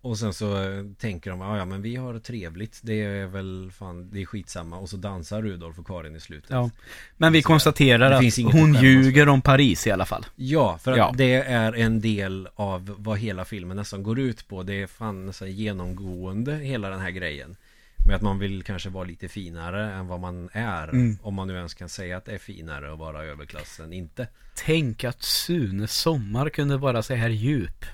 Och sen så eh, tänker de, "Ah, ja men vi har trevligt. Det är väl fan, det är skitsamma. Och så dansar Rudolf och Karin i slutet. Ja. Men vi Så konstaterar att hon ljuger om Paris i alla fall. Ja, för att Ja. det är en del av vad hela filmen nästan går ut på. Det är fan nästan genomgående hela den här grejen. Med att man vill kanske vara lite finare än vad man är. Mm. Om man nu ens kan säga att det är finare att vara överklass än inte. Tänk att Sunes sommar kunde vara så här djup.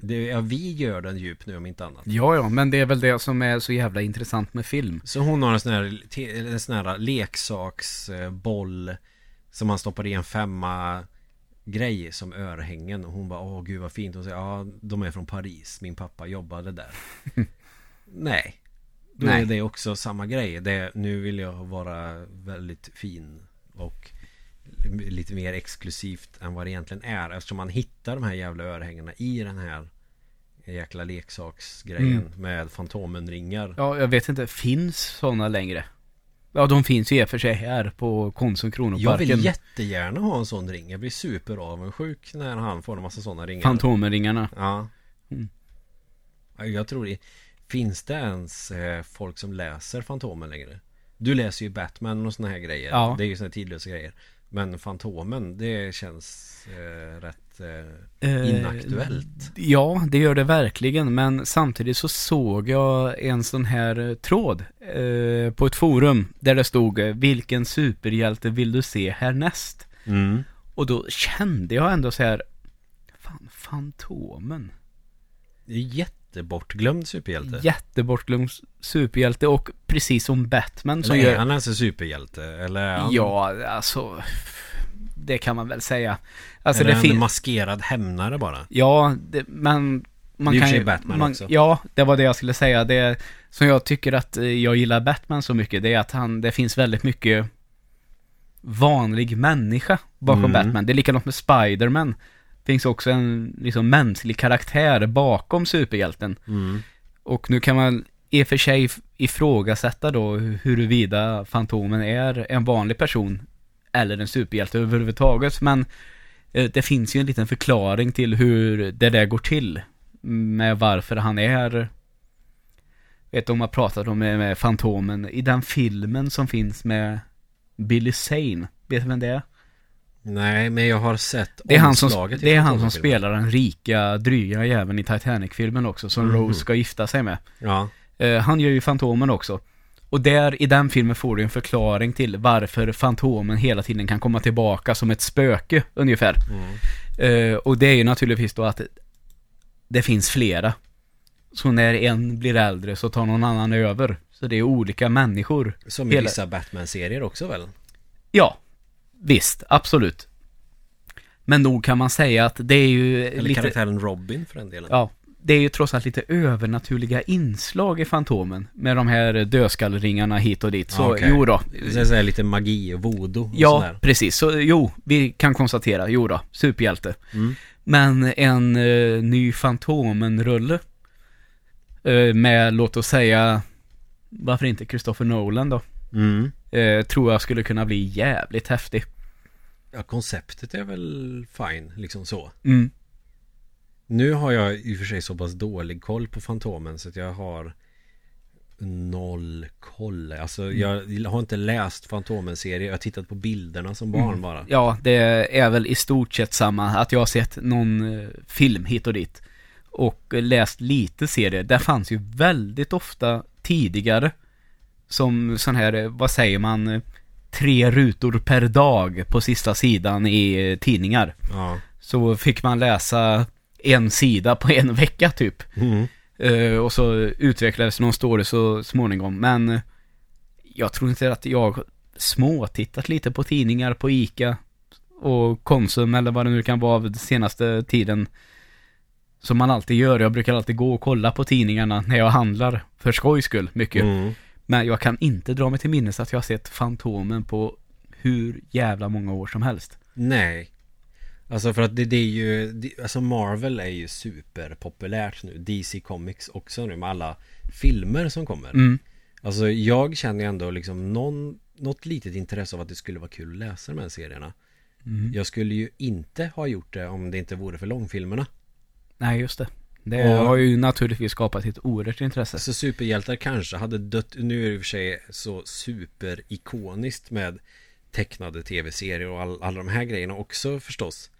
Det, ja, vi gör den djup nu om inte annat. Ja, ja, men det är väl det som är så jävla intressant med film. Så hon har en sån här, en sån här leksaksboll Som man stoppar i en femma grej som örhängen och hon bara åh gud vad fint. Hon säger ja de är från Paris. Min pappa jobbade där. *laughs* Nej. Då Nej. är det också samma grej. Det, nu vill jag vara väldigt fin och lite mer exklusivt än vad det egentligen är. Eftersom man hittar de här jävla örhängena i den här jäkla leksaksgrejen Mm. med fantomenringar. Ja, jag vet inte, finns sådana längre? Ja, de finns ju i och för sig här på Konsum Jag Kronoparken. vill jättegärna ha en sån ring. Jag blir superavundsjuk när han får en massa såna ringar. Fantomenringarna. Ja. Mm. Ja, Jag tror det. Finns det ens eh, folk som läser Fantomen längre? Du läser ju Batman och såna här grejer. Ja. Det är ju såna här tidlösa grejer. Men Fantomen, det känns eh, rätt eh, Eh, inaktuellt. Ja, det gör det verkligen, men samtidigt så såg jag en sån här tråd eh, på ett forum där det stod eh, Vilken superhjälte vill du se härnäst? Mm. Och då kände jag ändå så här Fan, Fantomen Det är jättebortglömd superhjälte. Jättebortglömd superhjälte och precis som Batman som Eller är gör han ens en superhjälte? Eller är han, Ja, alltså Det kan man väl säga Alltså är det han en finns maskerad hämnare bara? Ja, det, men man Det är kan ju- Batman man, också. Ja, det var det jag skulle säga. Det som jag tycker att eh, jag gillar Batman så mycket, det är att han, det finns väldigt mycket vanlig människa bakom Mm. Batman. Det är likadant med Spiderman. Det finns också en liksom mänsklig karaktär bakom superhjälten. Mm. Och nu kan man i och för sig ifrågasätta då huruvida Fantomen är en vanlig person eller en superhjälte överhuvudtaget. Men eh, det finns ju en liten förklaring till hur det där går till. Med varför han är Vet du om man pratat om med, med Fantomen i den filmen som finns med Billy Zane. Vet du vem det är? Nej, men jag har sett Det är han som, det är han som spelar den rika, dryga jäveln i Titanic-filmen också, som Mhm. Rose ska gifta sig med. Ja. Eh, han gör ju Fantomen också. Och där, i den filmen får du en förklaring till varför Fantomen hela tiden kan komma tillbaka som ett spöke, ungefär. Mm. Eh, och det är ju naturligtvis då att det finns flera. Så när en blir äldre så tar någon annan över. Så det är olika människor. Som i Hela- vissa Batman-serier också väl? Ja, visst, absolut. Men nog kan man säga att det är ju Eller lite... karaktären Robin för den delen. Ja, det är ju trots allt lite övernaturliga inslag i Fantomen. Med de här dödskallringarna hit och dit. Så okej. jo då. Så så här lite magi och voodoo och Ja, sådär. precis. Så jo, vi kan konstatera, jo då, superhjälte. Mm. Men en eh, ny Fantomen-rulle eh, med, låt oss säga, varför inte Christopher Nolan då? Mm. Eh, tror jag skulle kunna bli jävligt häftig. Ja, konceptet är väl fine, liksom så. Mm. Nu har jag i och för sig så pass dålig koll på Fantomen så att jag har noll koll. Alltså Mm. jag har inte läst Fantomen-serier. Jag har tittat på bilderna som barn Mm. bara. Ja, det är väl i stort sett samma. Att jag har sett någon eh, film hit och dit. Och läst lite serier. Det fanns ju väldigt ofta tidigare. Som sån här, eh, vad säger man? eh, Tre rutor per dag på sista sidan i eh, tidningar. Ja. Så fick man läsa en sida på en *laughs* vecka typ. Mm. Eh, och så utvecklades någon story så småningom. Men jag tror inte att jag småtittat lite på tidningar på Ica och Konsum eller vad det nu kan vara av den senaste tiden. Som man alltid gör. Jag brukar alltid gå och kolla på tidningarna när jag handlar för skojs skull mycket. Mm. Men jag kan inte dra mig till minnes att jag har sett Fantomen på hur jävla många år som helst. Nej. Alltså för att det, det är ju, det, alltså Marvel är ju superpopulärt nu. DC Comics också nu med alla filmer som kommer. Mm. Alltså jag känner ju ändå liksom någon, något litet intresse av att det skulle vara kul att läsa de här serierna. Mm. Jag skulle ju inte ha gjort det om det inte vore för långfilmerna. Nej, just det. Det Och- har ju naturligtvis skapat ett oerhört intresse. Alltså superhjältar kanske hade dött, nu är det i och för sig så superikoniskt med tecknade tv-serier och all, alla de här grejerna också förstås.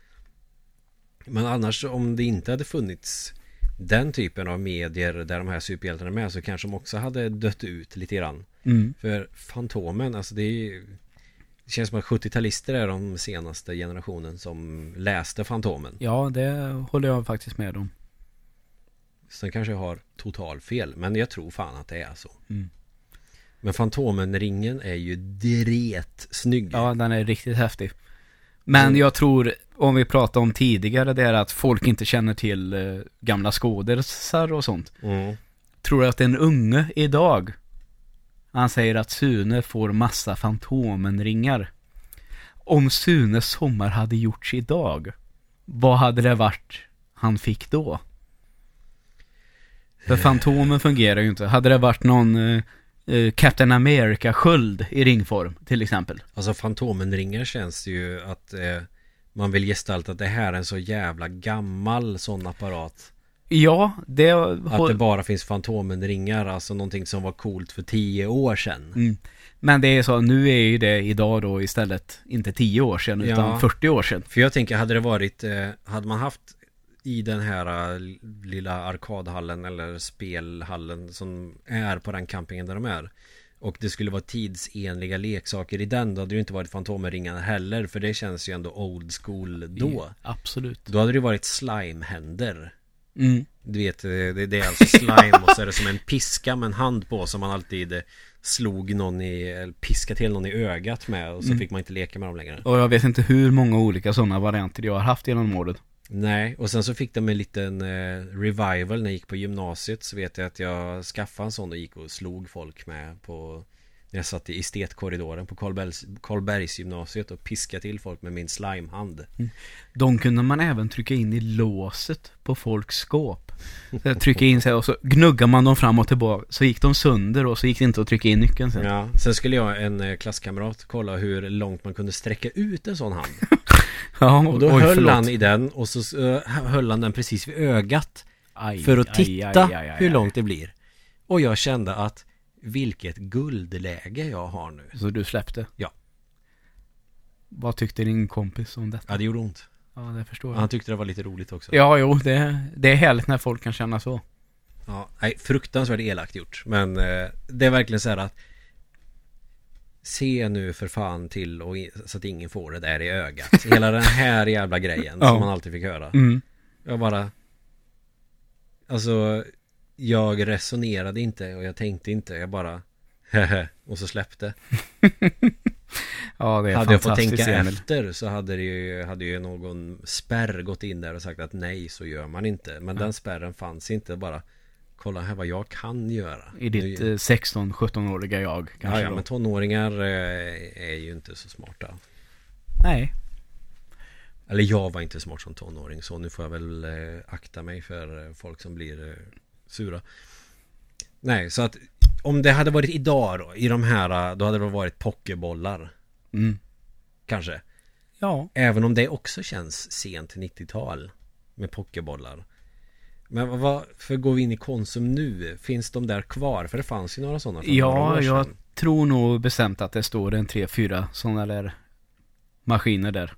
Men annars om det inte hade funnits den typen av medier där de här superhjältarna är med så kanske de också hade dött ut lite grann. Mm. För Fantomen, alltså det är ju Det känns som att 70-talister är de senaste generationen som läste Fantomen. Ja, det håller jag faktiskt med om. Sen kanske jag har total fel Men jag tror fan att det är så Mm. Men Fantomen-ringen är ju dret snygg Ja, den är riktigt häftig. Men Mm. jag tror, om vi pratade om tidigare, det är att folk inte känner till eh, gamla skådisar och sånt. mm. Tror du att en unge idag, han säger att Sune får massa Fantomen-ringar. Om Sunes sommar hade gjorts idag, vad hade det varit han fick då? För Fantomen fungerar ju inte. Hade det varit någon eh, eh, Captain America-sköld i ringform, till exempel. Alltså Fantomen-ringar känns ju att eh, Man vill gestalta att det här är en så jävla gammal sån apparat Ja, det... Att det bara finns Fantomen-ringar Alltså någonting som var coolt för tio år sedan Mm. Men det är så, nu är ju det idag då istället inte 10 år sedan utan Ja. 40 år sedan. För jag tänker, hade det varit eh, Hade man haft i den här eh, lilla arkadhallen eller spelhallen som är på den campingen där de är och det skulle vara tidsenliga leksaker i den Då hade det ju inte varit Fantomenringarna heller För det känns ju ändå old school då Ja, absolut. Då hade det varit slimehänder Mm. Du vet, eh, det, det är alltså slime och så är det som en piska med en hand på som man alltid eh, slog någon i, eller piskade till någon i ögat med och så Mm. fick man inte leka med dem längre. Och jag vet inte hur många olika sådana varianter jag har haft genom året. Nej, och sen så fick de en liten eh, revival när jag gick på gymnasiet så vet jag att jag skaffade en sån och gick och slog folk med på när jag satt i estetkorridoren på Karlbergs, Karlbergsgymnasiet och piskade till folk med min slimehand. De kunde man även trycka in i låset på folks skåp. Så trycka in sig och så gnuggar man dem fram och tillbaka. Så gick de sönder och så gick det inte att trycka in nyckeln sen. Ja, sen skulle jag en eh, klasskamrat kolla hur långt man kunde sträcka ut en sån hand. Ja, Och då oj, höll förlåt. han i den och så uh, höll han den precis vid ögat Aj, för att titta aj, aj, hur långt det blir. Och jag kände att vilket guldläge jag har nu. Så du släppte? Ja. Vad tyckte din kompis om detta? Ja, det gjorde ont. Ja, det förstår jag. Han tyckte det var lite roligt också. Ja, jo, det, det är härligt när folk kan känna så. Ja, nej, fruktansvärt elakt gjort. Men eh, det är verkligen så här att Se nu för fan till och så att ingen får det där i ögat. *laughs* Hela den här jävla grejen Ja. som man alltid fick höra. Mm. Jag bara Alltså Jag resonerade inte och jag tänkte inte Jag bara Och så släppte *laughs* Ja, det är Hade jag fått tänka Emil. efter så hade det ju Hade ju någon spärr gått in där och sagt att nej så gör man inte Men den spärren fanns inte bara Kolla här vad jag kan göra I ditt Nu- eh, 16-17-åriga jag Ja, kanske ja då. men tonåringar eh, är ju inte så smarta Nej. Eller jag var inte smart som tonåring så nu får jag väl eh, akta mig för eh, folk som blir eh, sura Nej så att om det hade varit idag då i de här eh, då hade det varit pokébollar Mm. Kanske Ja. Även om det också känns sent 90-tal Med pokébollar Men vad- vad, för går vi in i Konsum nu? Finns de där kvar? För det fanns ju några sådana för några Ja, år jag sedan. tror nog bestämt att det står en tre, fyra sådana där maskiner där.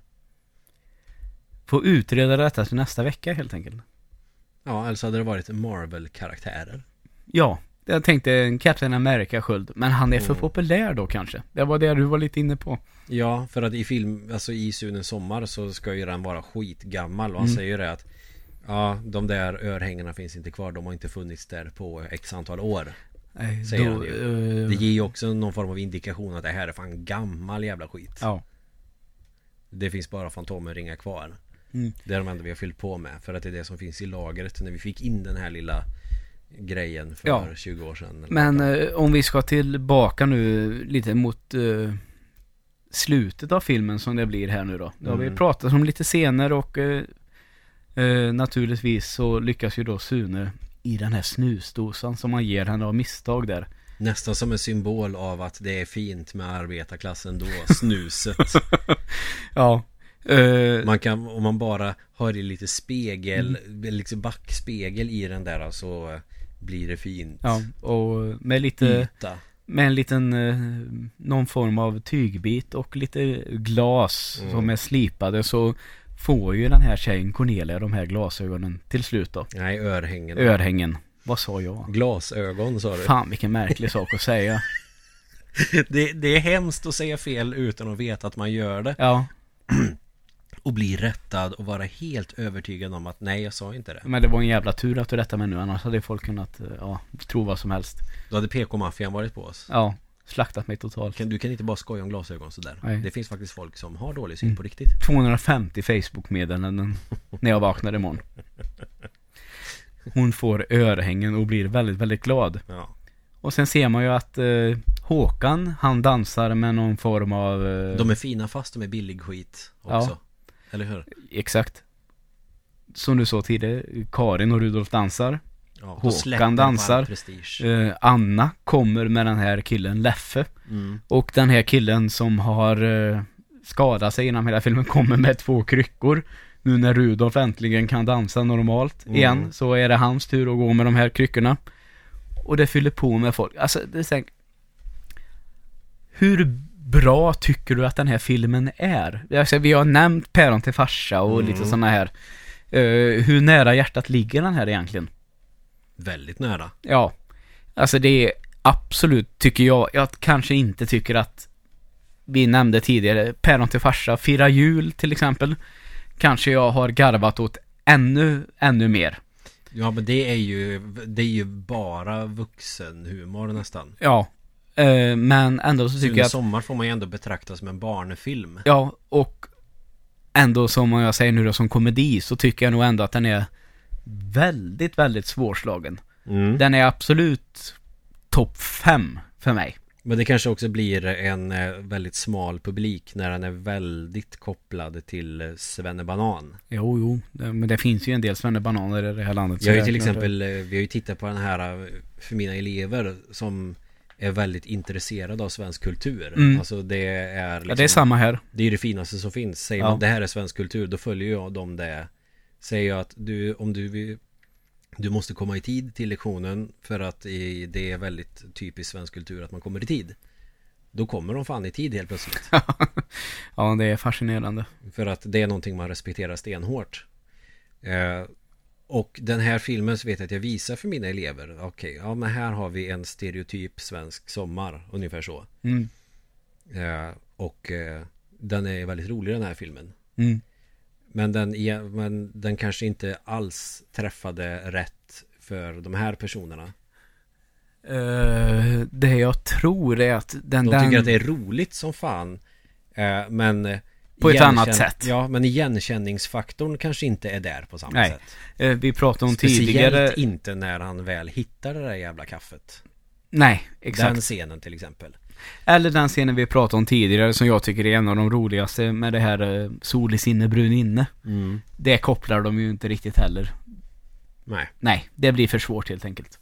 Får utreda detta till nästa vecka helt enkelt. Ja, eller så hade det varit Marvel-karaktärer Ja, Jag tänkte en Captain America-sköld, men han är för Mm. populär då kanske. Det var det du var lite inne på. Ja, för att i film, alltså i Sunen sommar så ska ju den vara skitgammal och han Mm. säger ju det att Ja, de där örhängena finns inte kvar, de har inte funnits där på x antal år Nej, Säger då, han ju. eh, Det ger ju också någon form av indikation att det här är fan gammal jävla skit Ja. Det finns bara Fantomenringar kvar Mm. Det är de enda vi har fyllt på med För att det är det som finns i lagret när vi fick in den här lilla grejen för Ja. 20 år sedan Men eh, om vi ska tillbaka nu lite mot eh, slutet av filmen som det blir här nu då. Det har vi Mm. pratat om lite senare och eh, eh, naturligtvis så lyckas ju då Sune i den här snusdosan som man ger henne av misstag där. Nästan som en symbol av att det är fint med arbetarklassen då, snuset *laughs* Ja. Eh, Man kan, om man bara har i lite spegel, Mm. liksom backspegel i den där så blir det fint ja, och med lite, Yta med en liten, eh, någon form av tygbit och lite glas Mm. som är slipade så får ju den här tjejen Cornelia de här glasögonen till slut då. Nej, örhängen Örhängen. Vad sa jag? Glasögon sa du Fan vilken märklig sak att säga. *laughs* det, det är hemskt att säga fel utan att veta att man gör det Ja, *clears throat* Och bli rättad och vara helt övertygad om att nej, jag sa inte det men det var en jävla tur att du rättade mig nu. Annars hade folk kunnat, eh, ja, tro vad som helst. Då hade PK-maffian varit på oss Ja, slaktat mig totalt. Kan- Du kan inte bara skoja om glasögon sådär Nej. Det finns faktiskt folk som har dålig syn Mm. på riktigt 250 Facebook-meddelanden när jag vaknar imorgon. Hon får örhängen och blir väldigt, väldigt glad. Ja Och sen ser man ju att eh, Håkan, han dansar med någon form av... Eh, De är fina fast de är billig skit också Ja. Eller hur? Exakt. Som du sa tidigare, Karin och Rudolf dansar. Ja, Håkan dansar. Eh, Anna kommer med den här killen Leffe. Mm. Och den här killen som har eh, skadat sig genom hela filmen kommer med två kryckor. Nu när Rudolf äntligen kan dansa normalt Mm. igen så är det hans tur att gå med de här kryckorna. Och det fyller på med folk. Alltså, det är här, Hur bra tycker du att den här filmen är? Alltså, vi har nämnt Päron till farsa och Mm. lite sådana här. Eh, hur nära hjärtat ligger den här egentligen? Väldigt nära. Ja, alltså det är absolut, tycker jag, jag kanske inte tycker att vi nämnde tidigare, päron till farsa, fira jul till exempel. Kanske jag har garvat åt ännu, ännu mer. Ja men det är ju, det är ju bara vuxenhumor nästan. Ja, eh, men ändå så tycker jag att, Sommar får man ju ändå betrakta som en barnfilm. ja, och ändå som jag säger nu då som komedi så tycker jag nog ändå att den är väldigt, väldigt svårslagen. Mm. Den är absolut topp fem för mig. Men det kanske också blir en eh, väldigt smal publik när den är väldigt kopplad till eh, Svennebanan. Jo, jo, men det finns ju en del svennebananer i det här landet. Jag har ju till exempel, eh, vi har ju tittat på den här för mina elever som är väldigt intresserade av svensk kultur. Mm. Alltså det är liksom, Ja, det är samma här. Det är det finaste som finns. Säger Ja. man det här är svensk kultur, då följer jag dem det. Säger jag att du, om du vill du måste komma i tid till lektionen för att det är väldigt typiskt svensk kultur att man kommer i tid. Då kommer de fan i tid helt plötsligt. *laughs* ja, det är fascinerande. För att det är någonting man respekterar stenhårt. Eh, och den här filmen så vet jag att jag visar för mina elever. Okej, ja men här har vi en stereotyp svensk sommar, ungefär så. Mm. Eh, och eh, den är väldigt rolig den här filmen. Mm. Men den, är- men den kanske inte alls träffade rätt för de här personerna. Eh, det jag tror är att den... De den tycker att det är roligt som fan. Eh, men eh, På ett igenkänn- annat sätt. Ja, men igenkänningsfaktorn kanske inte är där på samma Nej. sätt. eh, vi pratade om Speciellt tidigare... inte när han väl hittar det där jävla kaffet. Nej, exakt. Den scenen till exempel. Eller den scenen vi pratade om tidigare som jag tycker är en av de roligaste med det här uh, Sol i sinne brun inne. Det kopplar de ju inte riktigt heller. Nej. Nej, det blir för svårt helt enkelt.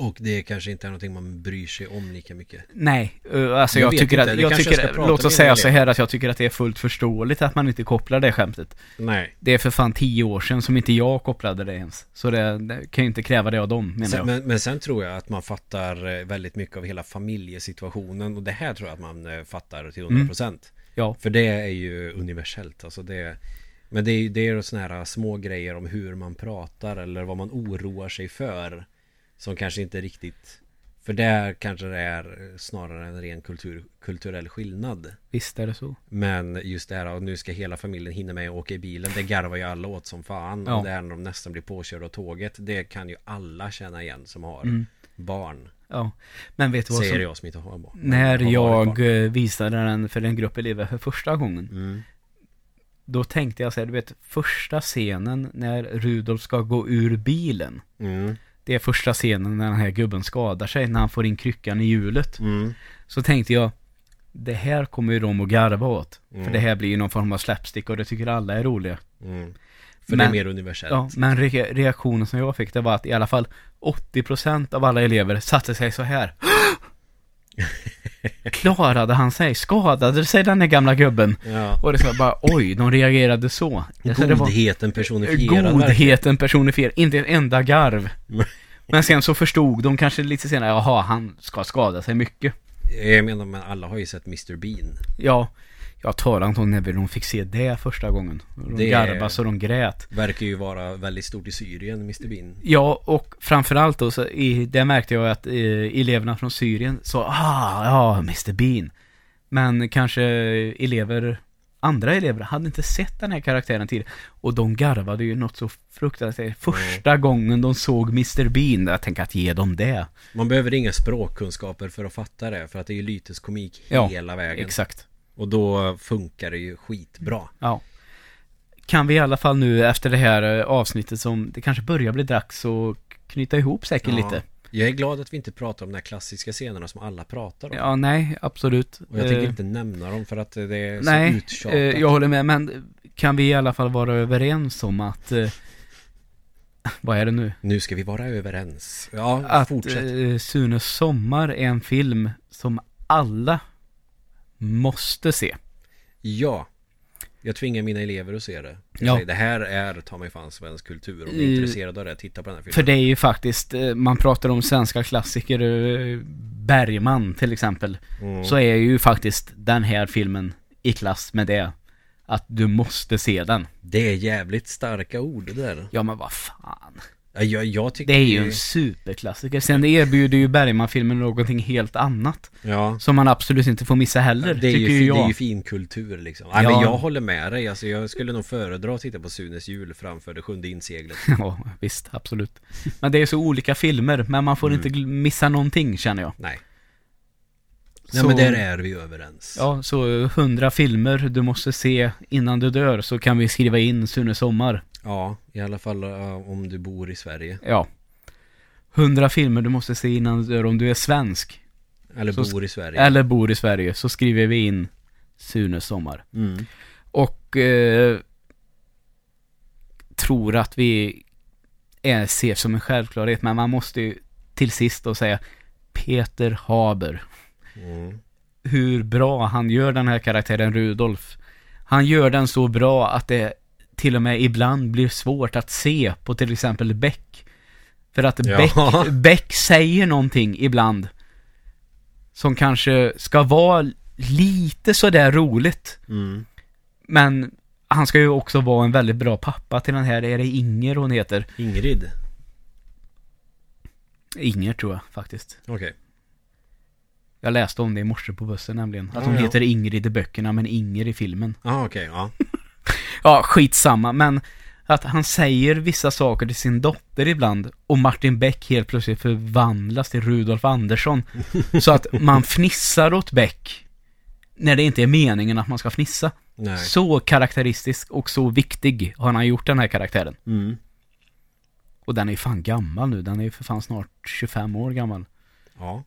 Och det kanske inte är någonting man bryr sig om lika mycket. Nej, alltså Jag jag, tycker inte, att, jag jag tycker, prata låt oss säga så här att jag tycker att det är fullt förståeligt att man inte kopplar det skämtet. Nej. Det är för fan tio år sedan som inte jag kopplade det ens. Så det, det kan ju inte kräva det av dem, menar Sen, jag. men, men sen tror jag att man fattar eh, väldigt mycket av hela familjesituationen och det här tror jag att man eh, fattar till 100%. Mm. Ja. För det är ju universellt. Alltså det, men det är ju det är sådana här små grejer om hur man pratar eller vad man oroar sig för. Som kanske inte riktigt För där kanske det är snarare en ren kultur, kulturell skillnad. Visst är det så. Men just det här att nu ska hela familjen hinna med och åka i bilen. Det garvar ju alla åt som fan. Ja. Och det här när de nästan blir påkörda av tåget. Det kan ju alla känna igen som har Mm. barn. Ja. Men vet du vad Säger som... jag som inte har barn. När Har jag barn. eh, visade den för en grupp elever för första gången. Mm. Då tänkte jag så här, du vet första scenen när Rudolf ska gå ur bilen. Mm. Det är första scenen när den här gubben skadar sig, när han får in kryckan i hjulet. Mm. Så tänkte jag, det här kommer ju de att garva åt. För Mm. det här blir ju någon form av slapstick och det tycker alla är roliga. Mm. För det är Men- mer universellt. Ja, men re- reaktionen som jag fick det var att i alla fall 80% av alla elever satte sig så här. Klarade han sig? Skadade sig den här gamla gubben? Ja. Och det var bara, oj, de reagerade så. Så det var Godheten personifierad godheten personifierad, inte en enda garv. *laughs* Men sen så förstod de kanske lite senare, jaha, han ska skada sig mycket. Jag menar, men alla har ju sett Mr Bean. Ja, jag talar om när de fick se det första gången. De Det- garvade så de grät. Verkar ju vara väldigt stort i Syrien, Mr Bean. Ja, och framförallt då, så i, det märkte jag att eh, eleverna från Syrien sa, ah, ja, Mr Bean. Men kanske elever, andra elever, hade inte sett den här karaktären tidigare. Och de garvade ju något så fruktansvärt. Första gången de såg Mr Bean, jag tänker att ge dem det. Man behöver inga språkkunskaper för att fatta det. För att det är ju lyteskomik Ja, hela vägen. Exakt. Och då funkar det ju skitbra. Ja. Kan vi i alla fall nu efter det här eh, avsnittet som det kanske börjar bli dags att knyta ihop säcken Ja. lite. Jag är glad att vi inte pratar om de här klassiska scenerna som alla pratar om. Ja, nej, absolut. Och jag tänker Eh, inte nämna dem för att det är Nej, så eh, uttjatat. jag håller med, men kan vi i alla fall vara överens om att eh, vad är det nu? Nu ska vi vara överens. Ja, Att fortsätt. eh, Sunes sommar är en film som alla måste se. Ja. Jag tvingar mina elever att se det. Jag Ja. säger, det här är ta mig fan svensk kultur. Om ni är Eh, intresserade av det, titta på den här filmen. För det är ju faktiskt, eh, man pratar om svenska klassiker, eh, Bergman till exempel. Mm. Så är ju faktiskt den här filmen i klass med det. Att du måste se den. Det är jävligt starka ord det där. Ja men vad fan. Ja, Jag, jag tycker Det är ju en superklassiker. Sen erbjuder ju Bergman-filmen någonting helt annat. Ja. Som man absolut inte får missa heller, Det är, ju, tycker fi- jag. det är ju fin kultur liksom. Ja, Ja. men jag håller med dig. Alltså, jag skulle nog föredra att titta på Sunes jul framför det sjunde inseglet. *laughs* Ja, visst, absolut. Men det är så olika filmer, men man får Mm. inte missa någonting känner jag. Nej. Nej Så- men där är vi överens. Ja, så hundra filmer du måste se innan du dör så kan vi skriva in Sune Sommar. Ja, i alla fall om du bor i Sverige. Ja. Hundra filmer du måste se innan du dör om du är svensk. Eller Så- bor i Sverige. Eller bor i Sverige, så skriver vi in Sune Sommar. Mm. Och eh, tror att vi är, ser som en självklarhet, men man måste ju till sist då säga Peter Haber. Mm. Hur bra han gör den här karaktären Rudolf. Han gör den så bra att det till och med ibland blir svårt att se på till exempel Beck. För att Ja. Beck, Beck säger någonting ibland som kanske ska vara lite sådär roligt. Mm. Men han ska ju också vara en väldigt bra pappa till den här, är det Inger hon heter? Ingrid. Inger tror jag faktiskt. Okej. Jag läste om det i morse på bussen nämligen. Att hon Ja, ja. heter Ingrid i böckerna men Inger i filmen. Ja, okej. Ja. Skitsamma, men att han säger vissa saker till sin dotter ibland och Martin Beck helt plötsligt förvandlas till Rudolf Andersson. *laughs* så att man fnissar åt Beck när det inte är meningen att man ska fnissa. Nej. Så karaktäristisk och så viktig har han gjort den här karaktären. Mm. Och den är ju fan gammal nu, den är ju för fan snart 25 år gammal. Ja.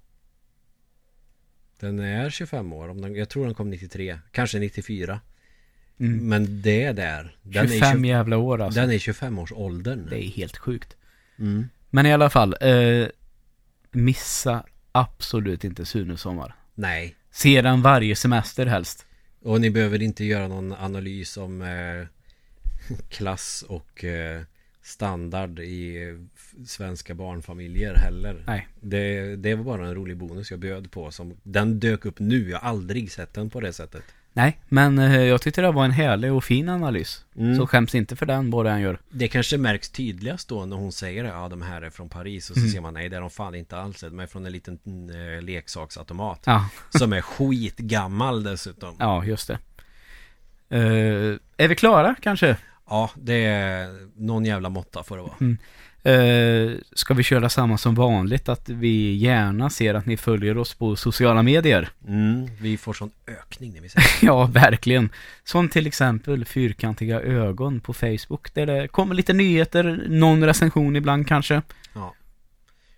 Den är 25 år. Om den, jag tror den kom 93. Kanske 94. Mm. Men det är där. Den 25 är, 20, jävla år alltså. den är 25 års åldern. Det är helt sjukt. Mm. Men i alla fall, eh, missa absolut inte Sune Sommar. Nej. Se den varje semester helst. Och ni behöver inte göra någon analys om eh, klass och eh, standard i svenska barnfamiljer heller. Nej. Det, det var bara en rolig bonus jag bjöd på som Den dök upp nu, jag har aldrig sett den på det sättet. Nej, men eh, jag tyckte det var en härlig och fin analys. Mm. Så skäms inte för den, vad än gör. Det kanske märks tydligast då när hon säger ja de här är från Paris och så Mm. ser man nej det är de fan inte alls De är från en liten eh, leksaksautomat Ja, Som är skitgammal dessutom ja just det. Eh, är vi klara kanske? Ja det är någon jävla måtta får det vara Eh, ska vi köra samma som vanligt? Att vi gärna ser att ni följer oss på sociala medier. mm, Vi får sån ökning när vi säger *laughs* Ja, verkligen. Som till exempel Fyrkantiga ögon på Facebook. Där det kommer lite nyheter, någon recension ibland kanske. ja.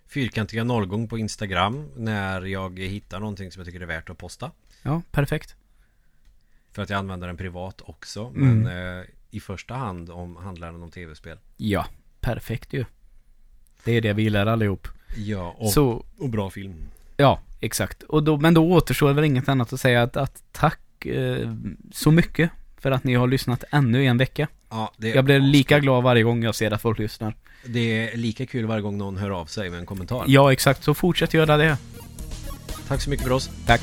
Fyrkantiga nollgång på Instagram När jag hittar någonting som jag tycker är värt att posta Ja, perfekt. För att jag använder den privat också Mm. Men eh, i första hand om handlar den om tv-spel Ja, perfekt ju. Det är det vi gillar allihop. Ja och, Så, och bra film ja, exakt. Och då, men då återstår väl inget annat att säga att, att tack eh, så mycket för att ni har lyssnat ännu en vecka. Ja, Jag blir lika glad varje gång jag ser att folk lyssnar. det är lika kul varje gång någon hör av sig med en kommentar Ja, exakt. Så fortsätt göra det. Tack så mycket för oss Tack.